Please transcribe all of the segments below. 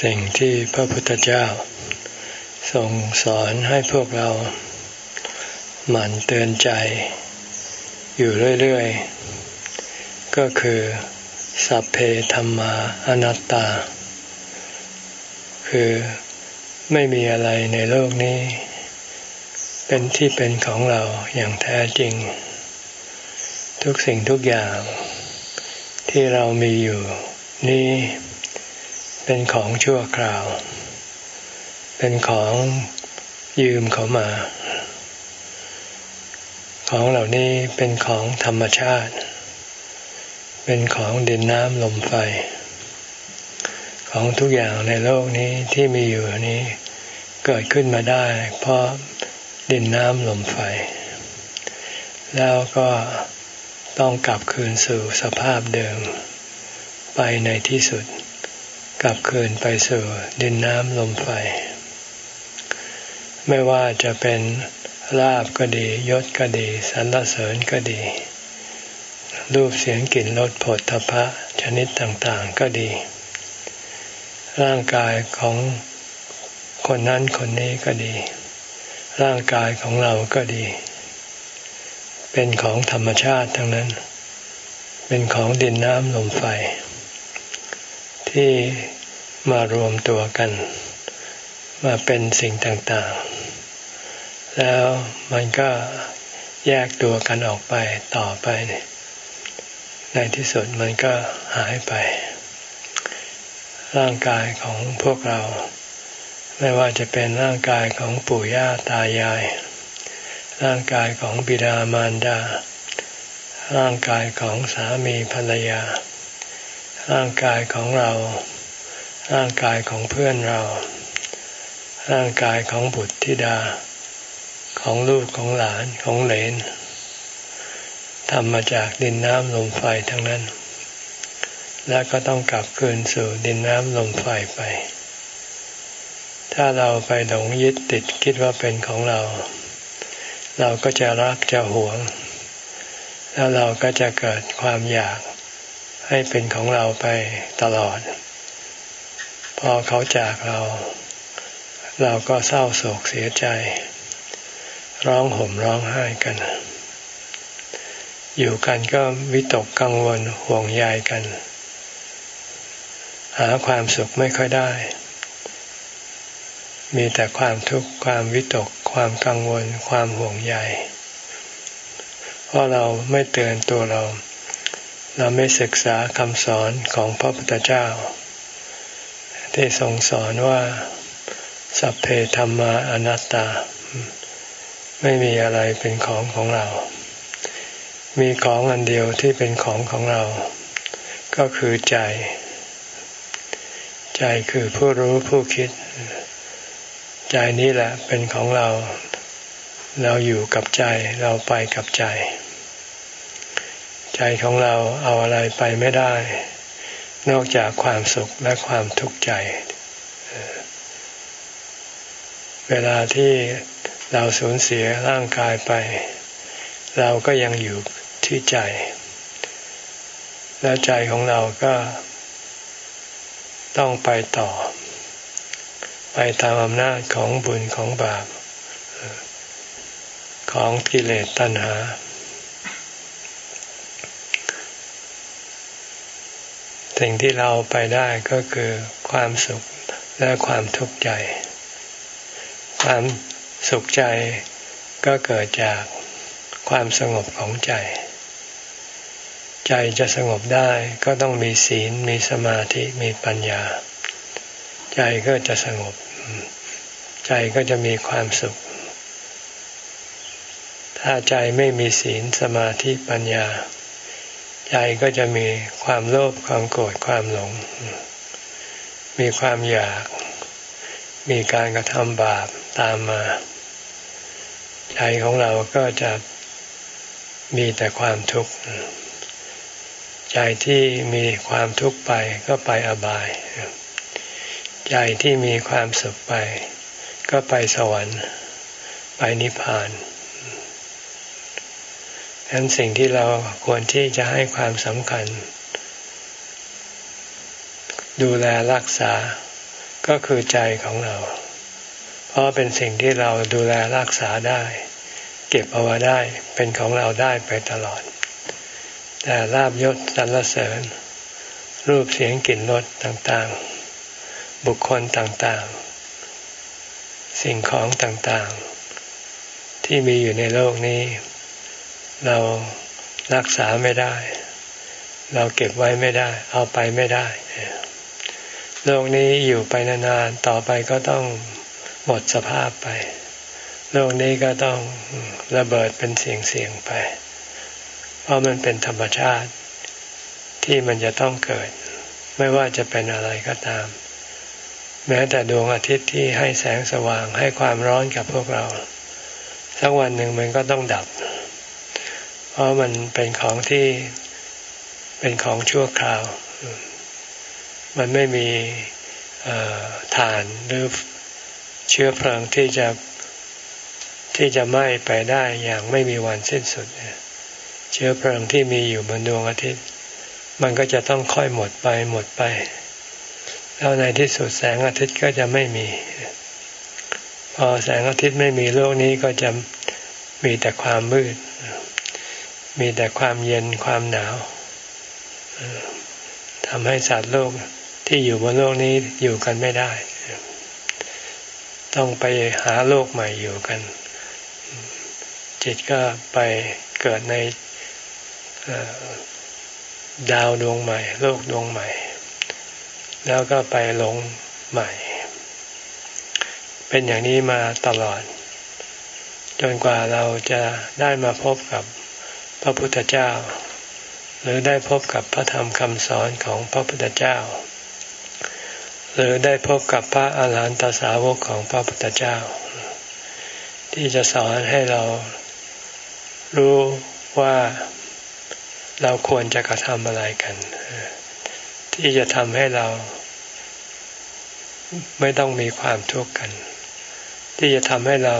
สิ่งที่พระพุทธเจ้าทรงสอนให้พวกเราหมั่นเตือนใจ อยู่เรื่อยๆ ก็คือ สัพเพธรรมาอนัตตา คือไม่มีอะไรในโลกนี้ เป็นที่เป็นของเราอย่างแท้จริง ทุกสิ่งทุกอย่าง ที่เรามีอยู่นี้ เป็นของชั่วคราว เป็นของยืมเขามา ของเหล่านี้เป็นของธรรมชาติ เป็นของดินน้ำลมไฟ ของทุกอย่างในโลกนี้ที่มีอยู่นี้ เกิดขึ้นมาได้ เพราะดินน้ำลมไฟ แล้วก็ต้องกลับคืนสู่สภาพเดิม ไปในที่สุด กลับคืนไปสู่ดินน้ำลมไฟ ไม่ว่าจะเป็นลาบก็ดียศก็ดีสรรเสริญก็ดี รูปเสียงกลิ่นรสผลทพะชนิดต่างๆก็ดี ร่างกายของคนนั้นคนนี้ก็ดี ร่างกายของเราก็ดี เป็นของธรรมชาติทั้งนั้น เป็นของดินน้ำลมไฟ ที่ มารวมตัวกัน มาเป็นสิ่งต่างๆ แล้วมันก็แยกตัวกันออกไปต่อไป ในที่สุดมันก็หายไป ร่างกายของพวกเรา ไม่ว่าจะเป็นร่างกายของปู่ย่าตายาย ร่างกายของบิดามารดา ร่างกายของสามีภรรยา ร่างกายของเรา ร่างกายของเพื่อนเรา ร่างกายของบุตรธิดา ของลูกของหลานของเหลนทำมาจากดินน้ำลมไฟทั้งนั้น และก็ต้องกลับคืนสู่ดินน้ำลมไฟไป ถ้าเราไปหลงยึดติดคิดว่าเป็นของเรา เราก็จะรักจะหวง แล้วเราก็จะเกิดความอยากให้เป็นของเราไปตลอด พอเขาจากเรา เราก็เศร้าโศกเสียใจ ร้องห่มร้องไห้กัน อยู่กันก็วิตกกังวลห่วงใยกัน หาความสุขไม่ค่อยได้ มีแต่ความทุกข์ความวิตก ความกังวล ความห่วงใยเพราะเราไม่เตือนตัวเรา เราไม่ศึกษาคำสอนของพระพุทธเจ้า ที่ทรงสอนว่า สัพเพธรรมาอนัตตา ไม่มีอะไรเป็นของของเรา มีของอันเดียวที่เป็นของของเรา ก็คือใจ ใจคือผู้รู้ผู้คิด ใจนี้แหละเป็นของเรา เราอยู่กับใจเราไปกับใจ ใจของเราเอาอะไรไปไม่ได้ นอกจากความสุขและความทุกข์ใจ เวลาที่เราสูญเสียร่างกายไป เราก็ยังอยู่ที่ใจ และใจของเราก็ต้องไปต่อ ไปตามอำนาจของบุญของบาป ของกิเลสตัณหา สิ่งที่เราไปได้ก็คือความสุขและความทุกข์ใจ ความสุขใจก็เกิดจากความสงบของใจ ใจจะสงบได้ก็ต้องมีศีลมีสมาธิมีปัญญา ใจก็จะสงบ ใจก็จะมีความสุข ถ้าใจไม่มีศีลสมาธิปัญญา ใจก็จะมีความโลภความโกรธความหลง มีความอยาก มีการกระทำบาปตามมา ใจของเราก็จะมีแต่ความทุกข์ ใจที่มีความทุกข์ไปก็ไปอบาย ใจที่มีความสุขไป ก็ไปสวรรค์ ไปนิพพานะนั้นสิ่งที่เราควรที่จะให้ความสำคัญ ดูแลรักษาก็คือใจของเรา เพราะเป็นสิ่งที่เราดูแลรักษาได้ เก็บเอาไว้ได้เป็นของเราได้ไปตลอด แต่ลาบยศสรรเสริญ รูปเสียงกลิ่นรสต่างๆ บุคคลต่างๆ สิ่งของต่างๆ ที่มีอยู่ในโลกนี้ เรารักษาไม่ได้ เราเก็บไว้ไม่ได้ เอาไปไม่ได้ โลกนี้อยู่ไปนานๆต่อไปก็ต้องหมดสภาพไป โลกนี้ก็ต้องระเบิดเป็นเสียงๆไป เพราะมันเป็นธรรมชาติที่มันจะต้องเกิด ไม่ว่าจะเป็นอะไรก็ตาม แม้แต่ดวงอาทิตย์ที่ให้แสงสว่างให้ความร้อนกับพวกเรา สักวันหนึ่งมันก็ต้องดับเพราะมันเป็นของที่เป็นของชั่วคราว มันไม่มีฐานหรือเชื้อเพลิงที่จะที่จะไหม้ไปได้อย่างไม่มีวันสิ้นสุด เชื้อเพลิงที่มีอยู่บนดวงอาทิตย์ มันก็จะต้องค่อยหมดไปหมดไป แล้วในที่สุดแสงอาทิตย์ก็จะไม่มี พอแสงอาทิตย์ไม่มีโลกนี้ก็จะมีแต่ความมืด มีแต่ความเย็นความหนาวทำให้สัตว์โลกที่อยู่บนโลกนี้อยู่กันไม่ได้ ต้องไปหาโลกใหม่อยู่กัน จิตก็ไปเกิดในดาวดวงใหม่ โลกดวงใหม่ แล้วก็ไปหลงใหม่ เป็นอย่างนี้มาตลอด จนกว่าเราจะได้มาพบกับ พระพุทธเจ้า หรือได้พบกับพระธรรมคำสอนของพระพุทธเจ้า หรือได้พบกับพระอาหารหันตสาวกของพระพุทธเจ้า ที่จะสอนให้เรารู้ว่าเราควรจะกระทำอะไรกัน ที่จะทำให้เราไม่ต้องมีความทุกข์กัน ที่จะทำให้เรา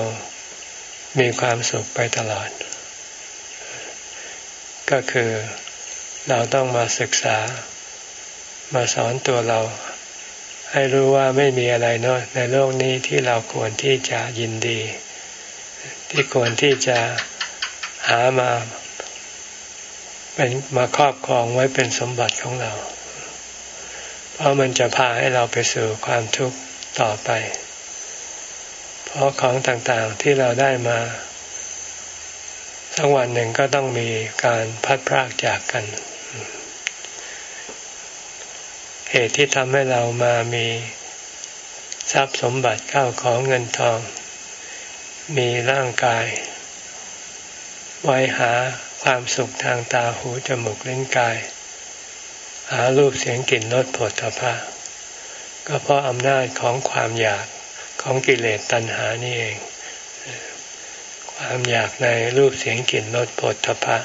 มีความสุขไปตลอด ก็คือเราต้องมาศึกษา มาสอนตัวเรา ให้รู้ว่าไม่มีอะไรเนาะในโลกนี้ที่เราควรที่จะยินดี ที่ควรที่จะหามาเป็นมาครอบครองไว้เป็นสมบัติของเรา เพราะมันจะพาให้เราไปสู่ความทุกข์ต่อไป เพราะของต่างๆที่เราได้มา สักวันหนึ่งก็ต้องมีการพัดพรากจากกัน เหตุที่ทำให้เรามามีทรัพย์สมบัติเข้าของเงินทอง มีร่างกาย ไว้หาความสุขทางตาหูจมูกลิ้นกาย หารูปเสียงกลิ่นรสผลทพะก็เพราะอำนาจของความอยากของกิเลสตัณหานี่เอง ความอยากในรูปเสียงกลิ่นรสผลทพะ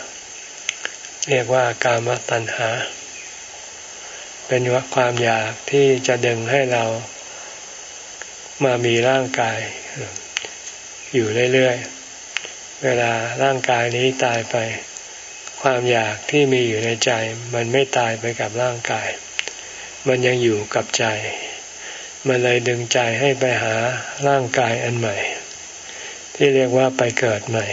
เรียกว่ากามตัณหา เป็นความอยากที่จะดึงให้เรามามีร่างกาย อยู่เรื่อยๆ เวลาร่างกายนี้ตายไป ความอยากที่มีอยู่ในใจ มันไม่ตายไปกับร่างกาย มันยังอยู่กับใจ มันเลยดึงใจให้ไปหาร่างกายอันใหม่ ที่เรียกว่าไปเกิดใหม่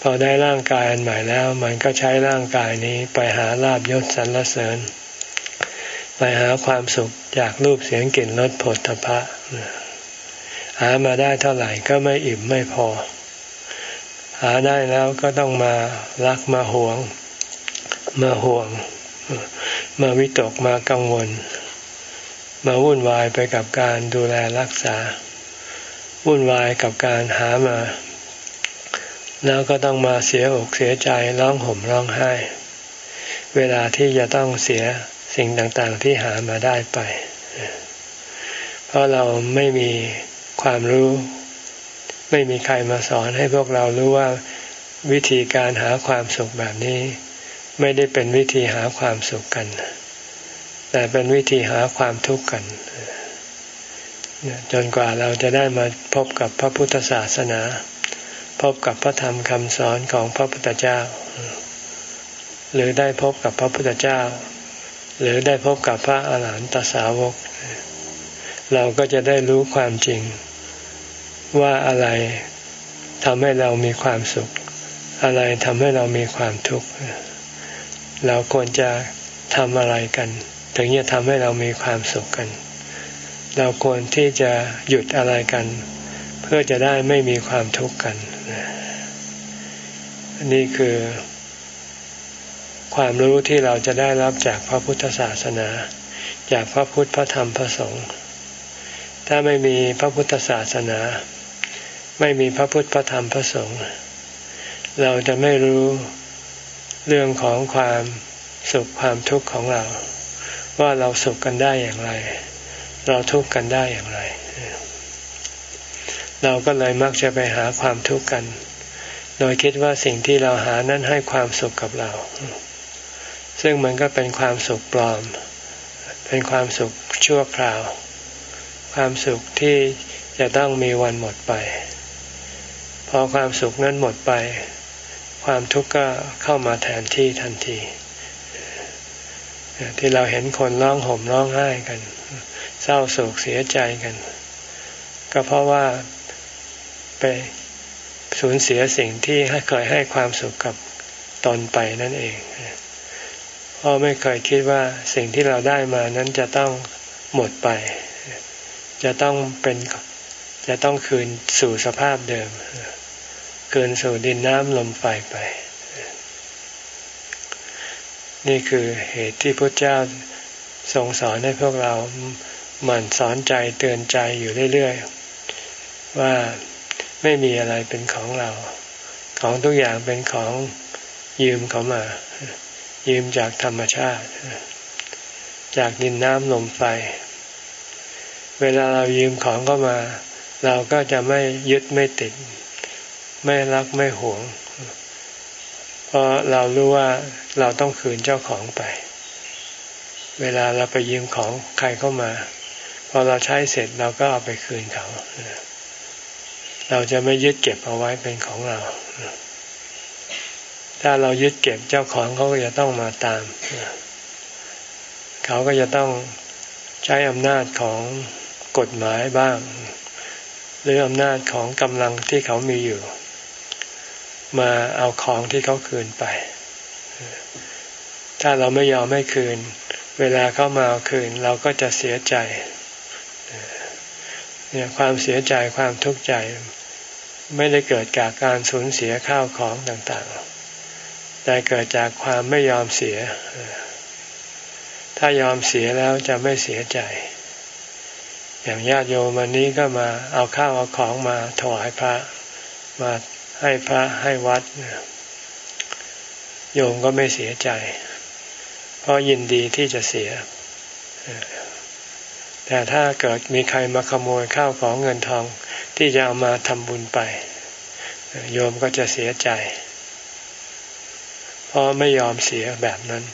พอได้ร่างกายอันใหม่แล้ว มันก็ใช้ร่างกายนี้ไปหาลาบยศสรรเสริญ ไปหาความสุขจากรูปเสียงกลิ่นรสผลทพะหามาได้เท่าไหร่ก็ไม่อิ่มไม่พอ หาได้แล้วก็ต้องมารักมาหวง มาห่วง มาวิตกมากังวล มาวุ่นวายไปกับการดูแลรักษา วุ่นวายกับการหามา แล้วก็ต้องมาเสียอกเสียใจร้องห่มร้องไห้ เวลาที่จะต้องเสียสิ่งต่างๆที่หามาได้ไป เพราะเราไม่มีความรู้ ไม่มีใครมาสอนให้พวกเรารู้ว่าวิธีการหาความสุขแบบนี้ ไม่ได้เป็นวิธีหาความสุขกัน แต่เป็นวิธีหาความทุกข์กัน จนกว่าเราจะได้มาพบกับพระพุทธศาสนา พบกับพระธรรมคำสอนของพระพุทธเจ้า หรือได้พบกับพระพุทธเจ้า หรือได้พบกับพระอาหารหันตสาวก เราก็จะได้รู้ความจริง ว่าอะไรทำให้เรามีความสุข อะไรทำให้เรามีความทุกข์เราควรจะทำอะไรกัน ถึงจะทำให้เรามีความสุขกัน เราควรที่จะหยุดอะไรกัน เพื่อจะได้ไม่มีความทุกข์กัน นี่คือ ความรู้ที่เราจะได้รับจากพระพุทธศาสนา จากพระพุทธพระธรรมพระสงฆ์ถ้าไม่มีพระพุทธศาสนา ไม่มีพระพุทธพระธรรมพระสงฆ์เราจะไม่รู้เรื่องของความสุขความทุกข์ของเรา ว่าเราสุขกันได้อย่างไร เราทุกข์กันได้อย่างไร เราก็เลยมักจะไปหาความทุกข์กัน โดยคิดว่าสิ่งที่เราหานั้นให้ความสุขกับเรา ซึ่งมันก็เป็นความสุขปลอม เป็นความสุขชั่วคราว ความสุขที่จะต้องมีวันหมดไป พอความสุขนั้นหมดไป ความทุกข์ก็เข้ามาแทนที่ทันทีที่เราเห็นคนร้องห่มร้องไห้กัน เศร้าโศกเสียใจกัน ก็เพราะว่าไปสูญเสียสิ่งที่เคยให้ความสุขกับตนไปนั่นเองเพราะไม่เคยคิดว่าสิ่งที่เราได้มานั้นจะต้องหมดไป จะต้องเป็นจะต้องคืนสู่สภาพเดิม คืนสู่ดินน้ำลมไฟไป นี่คือเหตุที่พระเจ้าทรงสอนให้พวกเรา หมั่นสอนใจเตือนใจอยู่เรื่อยๆ ว่าไม่มีอะไรเป็นของเรา ของทุกอย่างเป็นของยืมเขามา ยืมจากธรรมชาติ จากดินน้ำลมไฟ เวลาเรายืมของเข้ามา เราก็จะไม่ยึดไม่ติด ไม่รักไม่หวง เพราะเรารู้ว่าเราต้องคืนเจ้าของไป เวลาเราไปยืมของใครเข้ามา พอเราใช้เสร็จเราก็เอาไปคืนเขาเราจะไม่ยึดเก็บเอาไว้เป็นของเรา ถ้าเรายึดเก็บเจ้าของเขาก็จะต้องมาตาม เขาก็จะต้องใช้อำนาจของกฎหมายบ้าง หรืออำนาจของกำลังที่เขามีอยู่ มาเอาของที่เขาคืนไป ถ้าเราไม่ยอมให้คืน เวลาเขามาเอาคืน เราก็จะเสียใจ เนี่ยความเสียใจความทุกข์ใจ ไม่ได้เกิดจากการสูญเสียข้าวของต่างๆ แต่เกิดจากความไม่ยอมเสีย ถ้ายอมเสียแล้วจะไม่เสียใจ อย่างญาติโยมวันนี้ก็มาเอาข้าวเอาของมาถวายพระมาให้พระให้วัดโยมก็ไม่เสียใจ เพราะยินดีที่จะเสีย แต่ถ้าเกิดมีใครมาขโมยข้าวของเงินทองที่จะเอามาทำบุญไป โยมก็จะเสียใจ เพราะไม่ยอมเสียแบบนั้น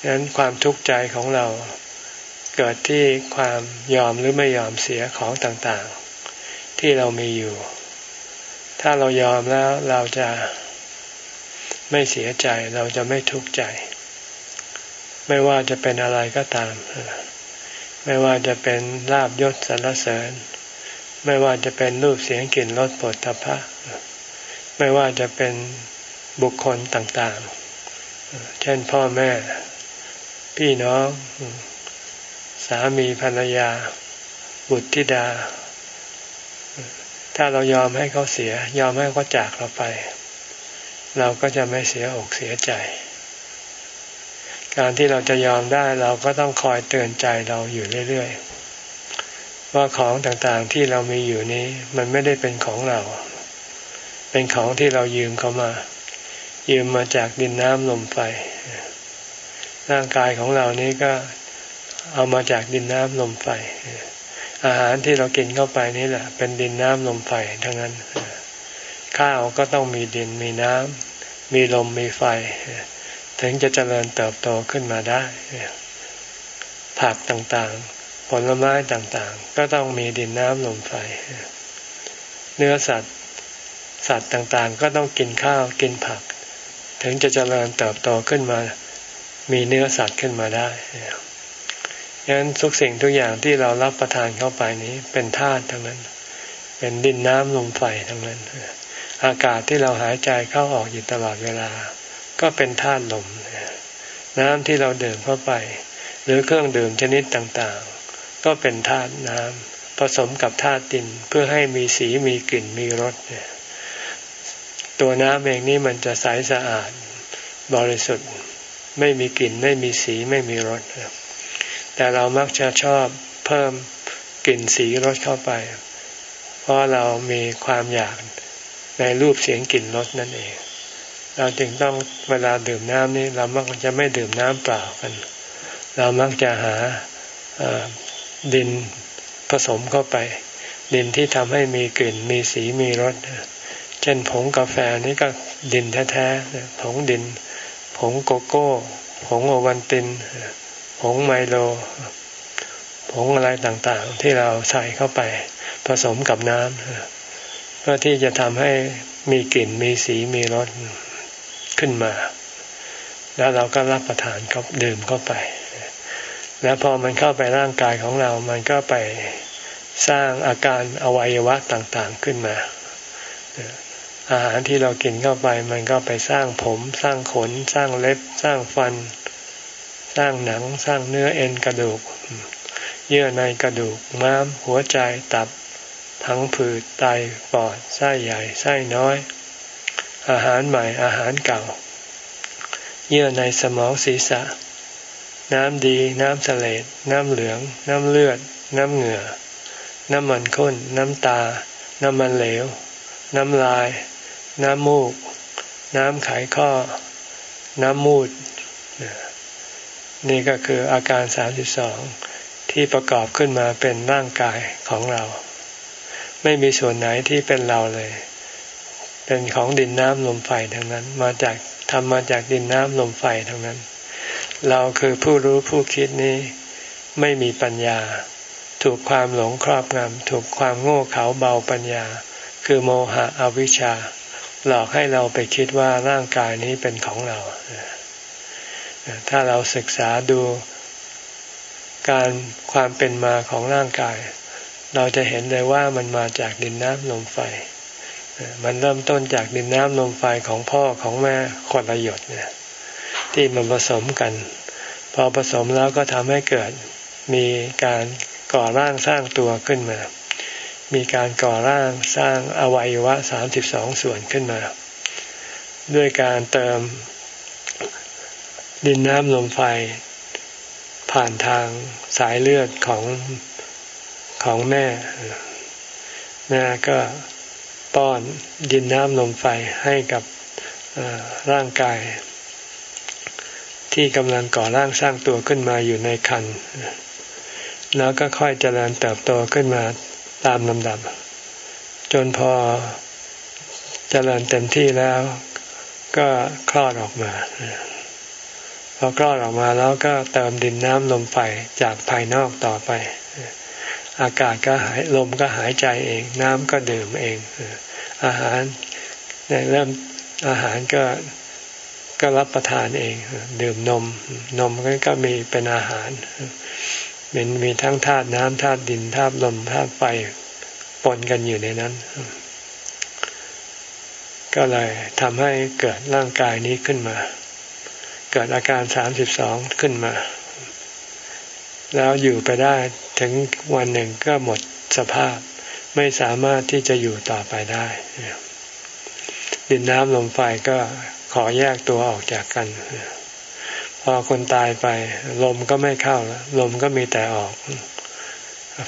ดังนั้นความทุกข์ใจของเราเกิดที่ความยอมหรือไม่ยอมเสียของต่างๆ ที่เรามีอยู่ ถ้าเรายอมแล้วเราจะไม่เสียใจเราจะไม่ทุกข์ใจ ไม่ว่าจะเป็นอะไรก็ตาม ไม่ว่าจะเป็นลาบยศสรรเสริญ ไม่ว่าจะเป็นรูปเสียงกลิ่นรสปวดตภะไม่ว่าจะเป็นบุคคลต่างๆ เช่นพ่อแม่ พี่น้อง สามีภรรยา บุตรธิดา ถ้าเรายอมให้เขาเสีย ยอมให้เขาจากเราไป เราก็จะไม่เสียอกเสียใจ การที่เราจะยอมได้เราก็ต้องคอยเตือนใจเราอยู่เรื่อยๆว่าของต่างๆที่เรามีอยู่นี้ มันไม่ได้เป็นของเรา เป็นของที่เรายืมเขามา ยืมมาจากดินน้ำลมไฟร่างกายของเรานี้ก็เอามาจากดินน้ำลมไฟอาหารที่เรากินเข้าไปนี่แหละ เป็นดินน้ำลมไฟทั้งนั้น ข้าวก็ต้องมีดินมีน้ำมีลมมีไฟ ถึงจะเจริญเติบโตขึ้นมาได้ ผักต่างๆ ผลไม้ต่างๆ ก็ต้องมีดินน้ำลมไฟ เนื้อสัตว์ สัตว์ต่างๆ ก็ต้องกินข้าวกินผัก ถึงจะเจริญเติบโตขึ้นมา มีเนื้อสัตว์ขึ้นมาได้ดังนั้นทุกสิ่งทุกอย่างที่เรารับประทานเข้าไปนี้เป็นธาตุทั้งนั้น เป็นดินน้ำลมไฟทั้งนั้น อากาศที่เราหายใจเข้าออกอยู่ตลอดเวลา ก็เป็นธาตุลม น้ำที่เราดื่มเข้าไป หรือเครื่องดื่มชนิดต่างๆ ก็เป็นธาตุน้ำผสมกับธาตุดินเพื่อให้มีสีมีกลิ่นมีรสตัวน้ำเองนี่มันจะใสสะอาดบริสุทธิ์ไม่มีกลิ่นไม่มีสีไม่มีรสแต่เรามักจะชอบเพิ่มกลิ่นสีรสเข้าไป เพราะเรามีความอยากในรูปเสียงกลิ่นรสนั่นเอง เราจึงต้องเวลาดื่มน้ำนี่เรามักจะไม่ดื่มน้ำเปล่ากัน เรามักจะหาดินผสมเข้าไป ดินที่ทำให้มีกลิ่นมีสีมีรสเช่นผงกาแฟนี่ก็ดินแท้ๆผงดิน ผงโกโก้ผงโอวันตินผงไมโลผงอะไรต่างๆ ที่เราใส่เข้าไปผสมกับน้ำเพื่อที่จะทำให้มีกลิ่นมีสีมีรส ขึ้นมา แล้วเราก็รับประทานก็ดื่มเข้าไป แล้วพอมันเข้าไปร่างกายของเรา มันก็ไปสร้างอาการอวัยวะต่างๆขึ้นมา อาหารที่เรากินเข้าไป มันก็ไปสร้างผม สร้างขน สร้างเล็บ สร้างฟัน สร้างหนัง สร้างเนื้อเอ็นกระดูก เยื่อในกระดูก ม้าม หัวใจ ตับพังผืด ไต ปอด ไส้ใหญ่ ไส้น้อย อาหารใหม่อาหารเก่า เยื่อในสมองศีรษะ น้ำดี น้ำเสลดน้ำเหลือง น้ำเลือด น้ำเหงื่อ น้ำมันข้น น้ำตา น้ำมันเหลว น้ำลาย น้ำมูก น้ำไขข้อ น้ำมูด นี่ก็คืออาการสามสิบสองที่ประกอบขึ้นมาเป็นร่างกายของเรา ไม่มีส่วนไหนที่เป็นเราเลย เป็นของดินน้ำลมไฟทั้งนั้น มาจากทำมาจากดินน้ำลมไฟทั้งนั้น เราคือผู้รู้ผู้คิดนี้ไม่มีปัญญา ถูกความหลงครอบงำถูกความโง่เขลาเบาปัญญา คือโมหะอวิชชา หลอกให้เราไปคิดว่าร่างกายนี้เป็นของเรา ถ้าเราศึกษาดูการความเป็นมาของร่างกาย เราจะเห็นเลยว่ามันมาจากดินน้ำลมไฟ มันเริ่มต้นจากดินน้ำลมไฟของพ่อของแม่คนละหยดเนี่ยที่มันผสมกัน พอผสมแล้วก็ทำให้เกิดมีการก่อร่างสร้างตัวขึ้นมา มีการก่อร่างสร้างอวัยวะสามสิบสองส่วนขึ้นมา ด้วยการเติมดินน้ำลมไฟ ผ่านทางสายเลือดของของแม่แม่ก็ ป้อนดินน้ำลมไฟให้กับร่างกาย ที่กำลังก่อร่างสร้างตัวขึ้นมาอยู่ในคันแล้วก็ค่อยเจริญเติบโตขึ้นมาตามลำดับ จนพอเจริญเต็มที่แล้วก็คลอดออกมาพอคลอดออกมาแล้วก็เติมดินน้ำลมไฟจากภายนอกต่อไป อากาศก็หายลมก็หายใจเอง น้ำก็ดื่มเอง อาหารเริ่มอาหารก็ก็รับประทานเอง ดื่มนม นมก็มีเป็นอาหารมันมีทั้งธาตุน้ำธาตุดินธาตุลมธาตุไฟปนกันอยู่ในนั้น ก็เลยทำให้เกิดร่างกายนี้ขึ้นมา เกิดอาการสามสิบสองขึ้นมา แล้วอยู่ไปได้ถึงวันหนึ่งก็หมดสภาพ ไม่สามารถที่จะอยู่ต่อไปได้ ดินน้ำลมไฟก็ขอแยกตัวออกจากกัน พอคนตายไป ลมก็ไม่เข้าแล้วลมก็มีแต่ออก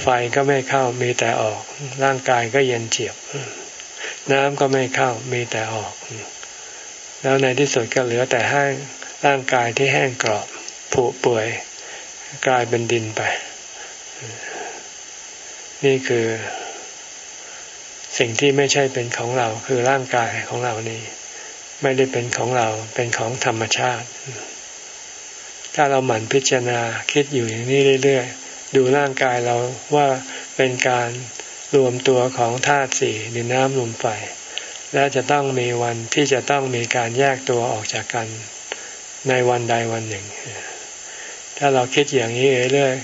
ไฟก็ไม่เข้ามีแต่ออก ร่างกายก็เย็นเจียบ น้ำก็ไม่เข้ามีแต่ออก แล้วในที่สุดก็เหลือแต่แห้งร่างกายที่แห้งกรอบผุเปื่อย กลายเป็นดินไป นี่คือ สิ่งที่ไม่ใช่เป็นของเราคือร่างกายของเรานี่ไม่ได้เป็นของเราเป็นของธรรมชาติ ถ้าเราหมั่นพิจารณาคิดอยู่อย่างนี้เรื่อยๆ ดูร่างกายเราว่าเป็นการรวมตัวของธาตุสี่ดินน้ำลมไฟและจะต้องมีวันที่จะต้องมีการแยกตัวออกจากกันในวันใดวันหนึ่ง ถ้าเราคิดอย่างนี้เรื่อย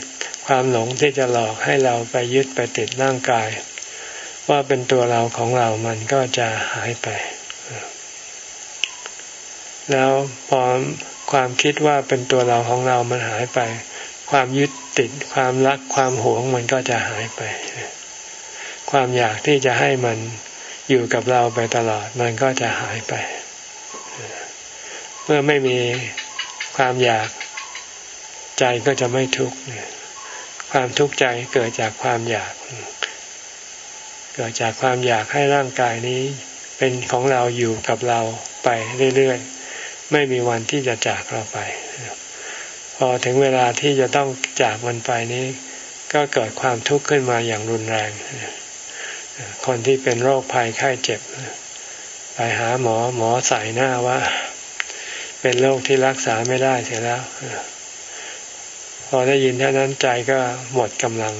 ความหลงที่จะหลอกให้เราไปยึดไปติดร่างกาย ว่าเป็นตัวเราของเรามันก็จะหายไป แล้วพอความคิดว่าเป็นตัวเราของเรามันหายไป ความยึดติดความรักความหวงมันก็จะหายไป ความอยากที่จะให้มันอยู่กับเราไปตลอดมันก็จะหายไป เมื่อไม่มีความอยาก ใจก็จะไม่ทุกข์ความทุกข์ใจเกิดจากความอยาก เกิดจากความอยากให้ร่างกายนี้ เป็นของเราอยู่กับเราไปเรื่อยๆไม่มีวันที่จะจากเราไป พอถึงเวลาที่จะต้องจากมันไปนี้ ก็เกิดความทุกข์ขึ้นมาอย่างรุนแรง คนที่เป็นโรคภัยไข้เจ็บ ไปหาหมอหมอใส่หน้าว่า เป็นโรคที่รักษาไม่ได้เสียแล้ว พอได้ยินเท่านั้นใจก็หมดกำลัง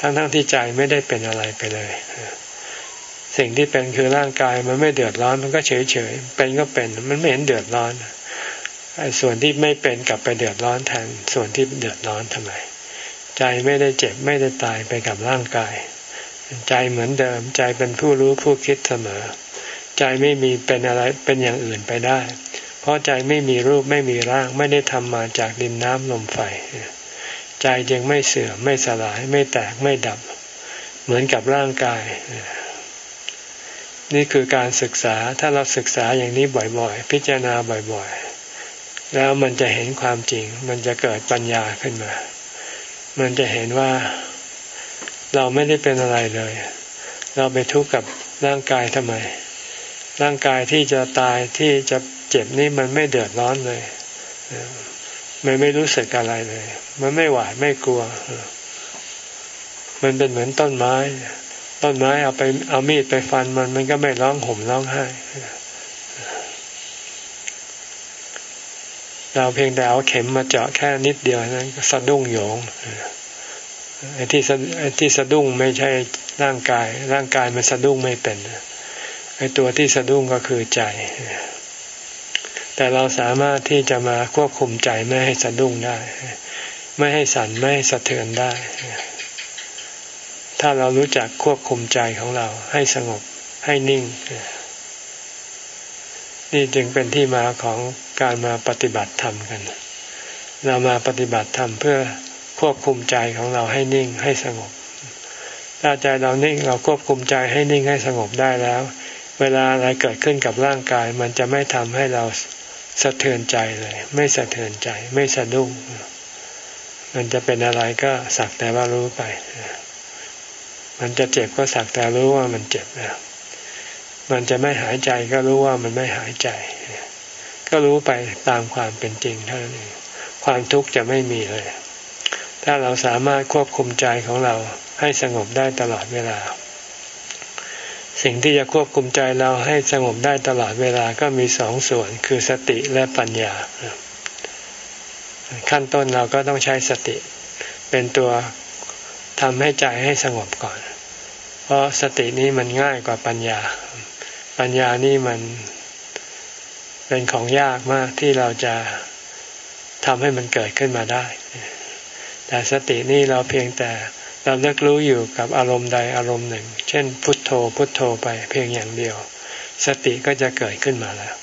ทั้งๆทที่ใจไม่ได้เป็นอะไรไปเลย สิ่งที่เป็นคือร่างกายมันไม่เดือดร้อนมันก็เฉยๆเป็นก็เป็น มันไม่เห็นเดือดร้อนไอ้ส่วนที่ไม่เป็นกลับไปเดือดร้อนแทนส่วนที่เดือดร้อนทำไม ใจไม่ได้เจ็บไม่ได้ตายไปกับร่างกาย ใจเหมือนเดิม ใจเป็นผู้รู้ผู้คิดเสมอ ใจไม่มีเป็นอะไรเป็นอย่างอื่นไปได้ เพราะใจไม่มีรูปไม่มีร่างไม่ได้ทำมาจากดินน้ำลมไฟ ใจจึงไม่เสื่อมไม่สลาย ไม่แตกไม่ดับ เหมือนกับร่างกาย นี่คือการศึกษาถ้าเราศึกษาอย่างนี้บ่อยๆ พิจารณาบ่อยๆ แล้วมันจะเห็นความจริง มันจะเกิดปัญญาขึ้นมา มันจะเห็นว่าเราไม่ได้เป็นอะไรเลย เราไปทุกข์กับร่างกายทำไม ร่างกายที่จะตายที่จะ เจ็บนี่มันไม่เดือดร้อนเลยมันไม่รู้สึกอะไรเลย มันไม่หวาดไม่กลัว มันเป็นเหมือนต้นไม้ ต้นไม้เอาไปเอามีดไปฟันมันมันก็ไม่ร้องห่มร้องไห้ เราเพียงแต่เอาเข็มมาเจาะแค่นิดเดียวนั้นก็สะดุ้งโยงไอ้ที่ไอ้ที่สะดุ้งไม่ใช่ร่างกาย ร่างกายมันสะดุ้งไม่เป็นไอ้ตัวที่สะดุ้งก็คือใจ แต่เราสามารถที่จะมาควบคุมใจไม่ให้สะดุ้งได้ ไม่ให้สั่นไม่ให้สะเทือนได้ ถ้าเรารู้จักควบคุมใจของเราให้สงบให้นิ่ง นี่จึงเป็นที่มาของการมาปฏิบัติธรรมกัน เรามาปฏิบัติธรรมเพื่อควบคุมใจของเราให้นิ่งให้สงบ ถ้าใจเรานิ่งเราควบคุมใจให้นิ่งให้สงบได้แล้ว เวลาอะไรเกิดขึ้นกับร่างกาย มันจะไม่ทำให้เรา สะเทือนใจเลย ไม่สะเทือนใจ ไม่สะดุ้งมันจะเป็นอะไรก็สักแต่ว่ารู้ไป มันจะเจ็บก็สักแต่รู้ว่ามันเจ็บมันจะไม่หายใจก็รู้ว่ามันไม่หายใจ ก็รู้ไปตามความเป็นจริงเท่านั้นเองความทุกข์จะไม่มีเลย ถ้าเราสามารถควบคุมใจของเราให้สงบได้ตลอดเวลา สิ่งที่จะควบคุมใจเราให้สงบได้ตลอดเวลาก็มีสองส่วนคือสติและปัญญา ขั้นต้นเราก็ต้องใช้สติ เป็นตัวทำให้ใจให้สงบก่อน เพราะสตินี้มันง่ายกว่าปัญญา ปัญญานี่มันเป็นของยากมากที่เราจะทำให้มันเกิดขึ้นมาได้ แต่สตินี่เราเพียงแต่ เราเลิกรู้อยู่กับอารมณ์ใดอารมณ์หนึ่ง เช่น พุทโธพุทโธไปเพียงอย่างเดียว สติก็จะเกิดขึ้นมาแล้ว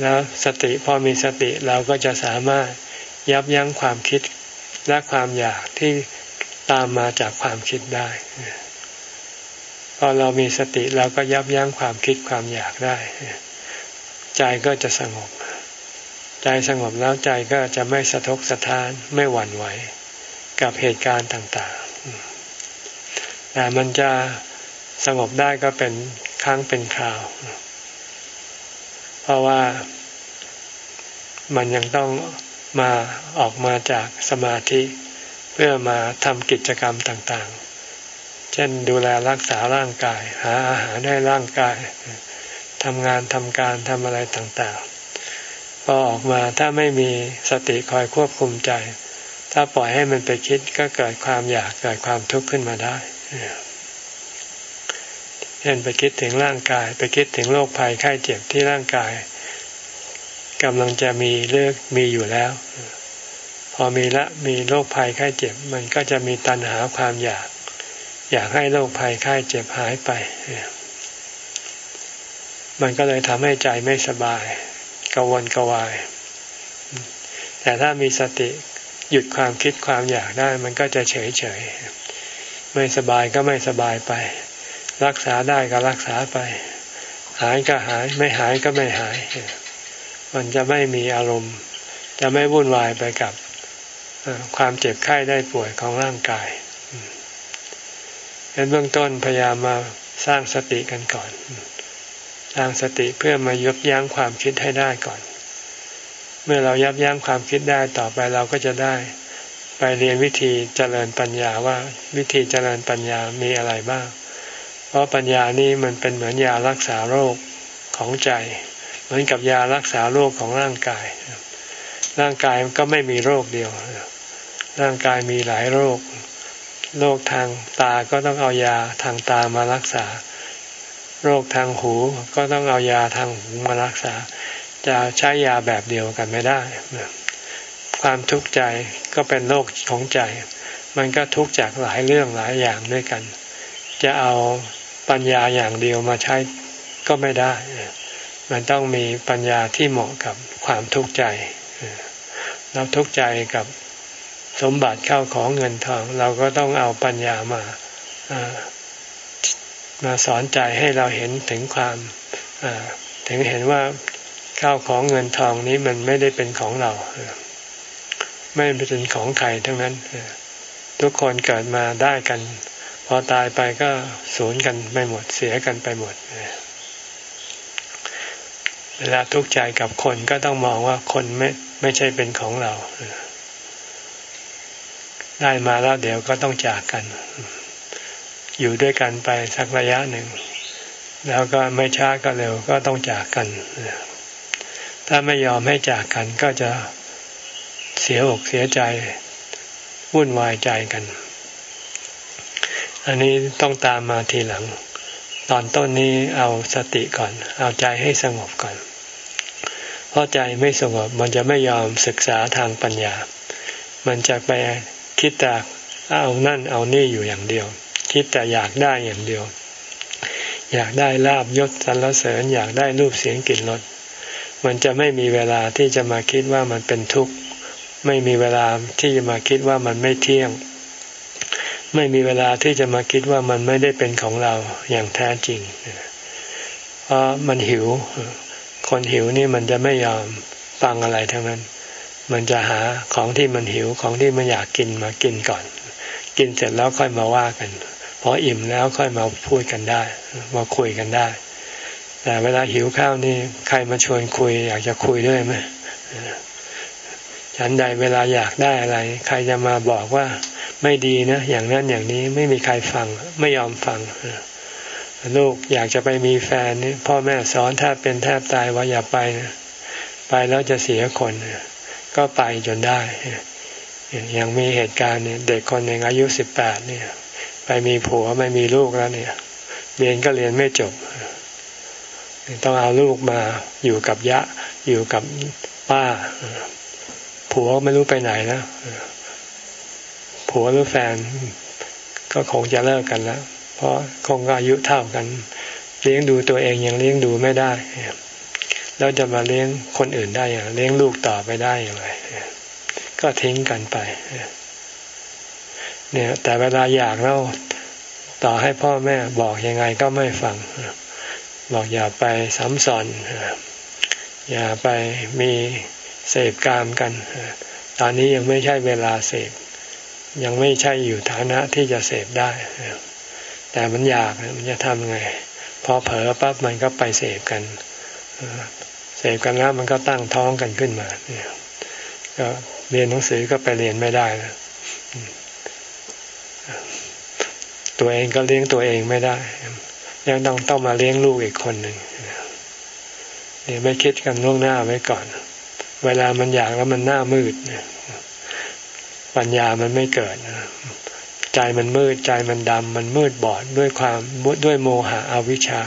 แล้วสติพอมีสติเราก็จะสามารถยับยั้งความคิดและความอยากที่ตามมาจากความคิดได้พอเรามีสติเราก็ยับยั้งความคิดความอยากได้ ใจก็จะสงบ ใจสงบแล้วใจก็จะไม่สะทกสะท้านไม่หวั่นไหว กับเหตุการณ์ต่างๆ แต่มันจะสงบได้ก็เป็นครั้งเป็นคราว เพราะว่ามันยังต้องมาออกมาจากสมาธิเพื่อมาทำกิจกรรมต่างๆ เช่นดูแลรักษาร่างกาย หาอาหารให้ร่างกายทำงานทำการทำอะไรต่างๆ พอออกมาถ้าไม่มีสติคอยควบคุมใจ ถ้าปล่อยให้มันไปคิดก็เกิดความอยากเกิดความทุกข์ขึ้นมาได้เช่นไปคิดถึงร่างกาย ไปคิดถึงโรคภัยไข้เจ็บที่ร่างกายกำลังจะมีเลือกมีอยู่แล้วพพอมีละมีโรคภัยไข้เจ็บ มันก็จะมีตัณหาความอยาก อยากให้โรคภัยไข้เจ็บหายไป มันก็เลยทำให้ใจไม่สบายกวนกวาย แต่ถ้ามีสติ หยุดความคิดความอยากได้ มันก็จะเฉยเฉยไม่สบายก็ไม่สบายไป รักษาได้ก็รักษาไป หายก็หายไม่หายก็ไม่หาย มันจะไม่มีอารมณ์ จะไม่วุ่นวายไปกับความเจ็บไข้ได้ป่วยของร่างกายในเบื้องต้นพยายามมาสร้างสติกันก่อน สร้างสติเพื่อมายับยั้งความคิดให้ได้ก่อน เมื่อเรายับยั้งความคิดได้ต่อไปเราก็จะได้ ไปเรียนวิธีเจริญปัญญาว่าวิธีเจริญปัญญามีอะไรบ้าง เพราะปัญญานี้มันเป็นเหมือนยารักษาโรคของใจ เหมือนกับยารักษาโรคของร่างกาย ร่างกายก็ไม่มีโรคเดียว ร่างกายมีหลายโรค โรคทางตาก็ต้องเอายาทางตามารักษา โรคทางหูก็ต้องเอายาทางหูมารักษา จะใช้ยาแบบเดียวกันไม่ได้ ความทุกข์ใจก็เป็นโรคของใจ มันก็ทุกข์จากหลายเรื่องหลายอย่างด้วยกัน จะเอาปัญญาอย่างเดียวมาใช้ก็ไม่ได้ มันต้องมีปัญญาที่เหมาะกับความทุกข์ใจ เราทุกข์ใจกับสมบัติเข้าของเงินทอง เราก็ต้องเอาปัญญามามาสอนใจให้เราเห็นถึงความถึงเห็นว่า ข้าวของเงินทองนี้มันไม่ได้เป็นของเรา ไม่เป็นของใครทั้งนั้น ทุกคนเกิดมาได้กัน พอตายไปก็สูญกันไปหมดเสียกันไปหมด เวลาทุกข์ใจกับคนก็ต้องมองว่าคนไม่ไม่ใช่เป็นของเรา ได้มาแล้วเดี๋ยวก็ต้องจากกัน อยู่ด้วยกันไปสักระยะหนึ่งแล้วก็ไม่ช้าก็เร็วก็ต้องจากกัน ถ้าไม่ยอมให้จากกันก็จะเสียอกเสียใจวุ่นวายใจกัน อันนี้ต้องตามมาทีหลัง ตอนต้นนี้เอาสติก่อน เอาใจให้สงบก่อน เพราะใจไม่สงบมันจะไม่ยอมศึกษาทางปัญญา มันจะไปคิดแต่เอานั่นเอานี่อยู่อย่างเดียว คิดแต่อยากได้อย่างเดียว อยากได้ลาบยศสรรเสริญ อยากได้รูปเสียงกลิ่นรส มันจะไม่มีเวลาที่จะมาคิดว่ามันเป็นทุกข์ ไม่มีเวลาที่จะมาคิดว่ามันไม่เที่ยง ไม่มีเวลาที่จะมาคิดว่ามันไม่ได้เป็นของเราอย่างแท้จริงเพราะมันหิว คนหิวนี่มันจะไม่ยอมฟังอะไรทั้งนั้น มันจะหาของที่มันหิวของที่มันอยากกินมากินก่อน กินเสร็จแล้วค่อยมาว่ากันพออิ่มแล้วค่อยมาพูดกันได้ มาคุยกันได้ แต่เวลาหิวข้าวนี่ใครมาชวนคุย อยากจะคุยด้วยไหมฉันใดเวลาอยากได้อะไร ใครจะมาบอกว่าไม่ดีนะ อย่างนั้นอย่างนี้ไม่มีใครฟัง ไม่ยอมฟังลูกอยากจะไปมีแฟนนี่พ่อแม่สอนแทบเป็นแทบตายว่าอย่าไปนะไปแล้วจะเสียคน ก็ไปจนได้ยังมีเหตุการณ์เนี่ยเด็กคนหนึ่งอายุสิบแปดเนี่ย ไปมีผัวไม่มีลูกแล้วเนี่ย เรียนก็เรียนไม่จบ ต้องเอาลูกมาอยู่กับยะ อยู่กับป้า ผัวไม่รู้ไปไหนแล้วผัวหรือแฟน ก็คงจะเลิกกันแล้ว เพราะคงอายุเท่ากัน เลี้ยงดูตัวเองยังเลี้ยงดูไม่ได้แล้วจะมาเลี้ยงคนอื่นได้อย่างเลี้ยงลูกต่อไปได้อย่างไรก็ทิ้งกันไปเนี่ย แต่เวลาอยากแล้วต่อให้พ่อแม่บอกยังไงก็ไม่ฟัง บอกอย่าไปซ้ำซ้อนอย่าไปมีเสพกามกัน ตอนนี้ยังไม่ใช่เวลาเสพ ยังไม่ใช่อยู่ฐานะที่จะเสพได้ แต่มันอยากมันจะทำไง พอเผลอปั๊บมันก็ไปเสพกัน เสพกันแล้วมันก็ตั้งท้องกันขึ้นมาก็เรียนหนังสือก็ไปเรียนไม่ได้แล้วตัวเองก็เลี้ยงตัวเองไม่ได้ ยังต้องต้องมาเลี้ยงลูกอีกคนหนึ่งเนี่ยไม่คิดกันล่วงหน้าไว้ก่อน เวลามันอยากแล้วมันหน้ามืดปัญญามันไม่เกิดใจมันมืดใจมันดำมันมืดบอดด้วยความด้วยโมหะอวิชชา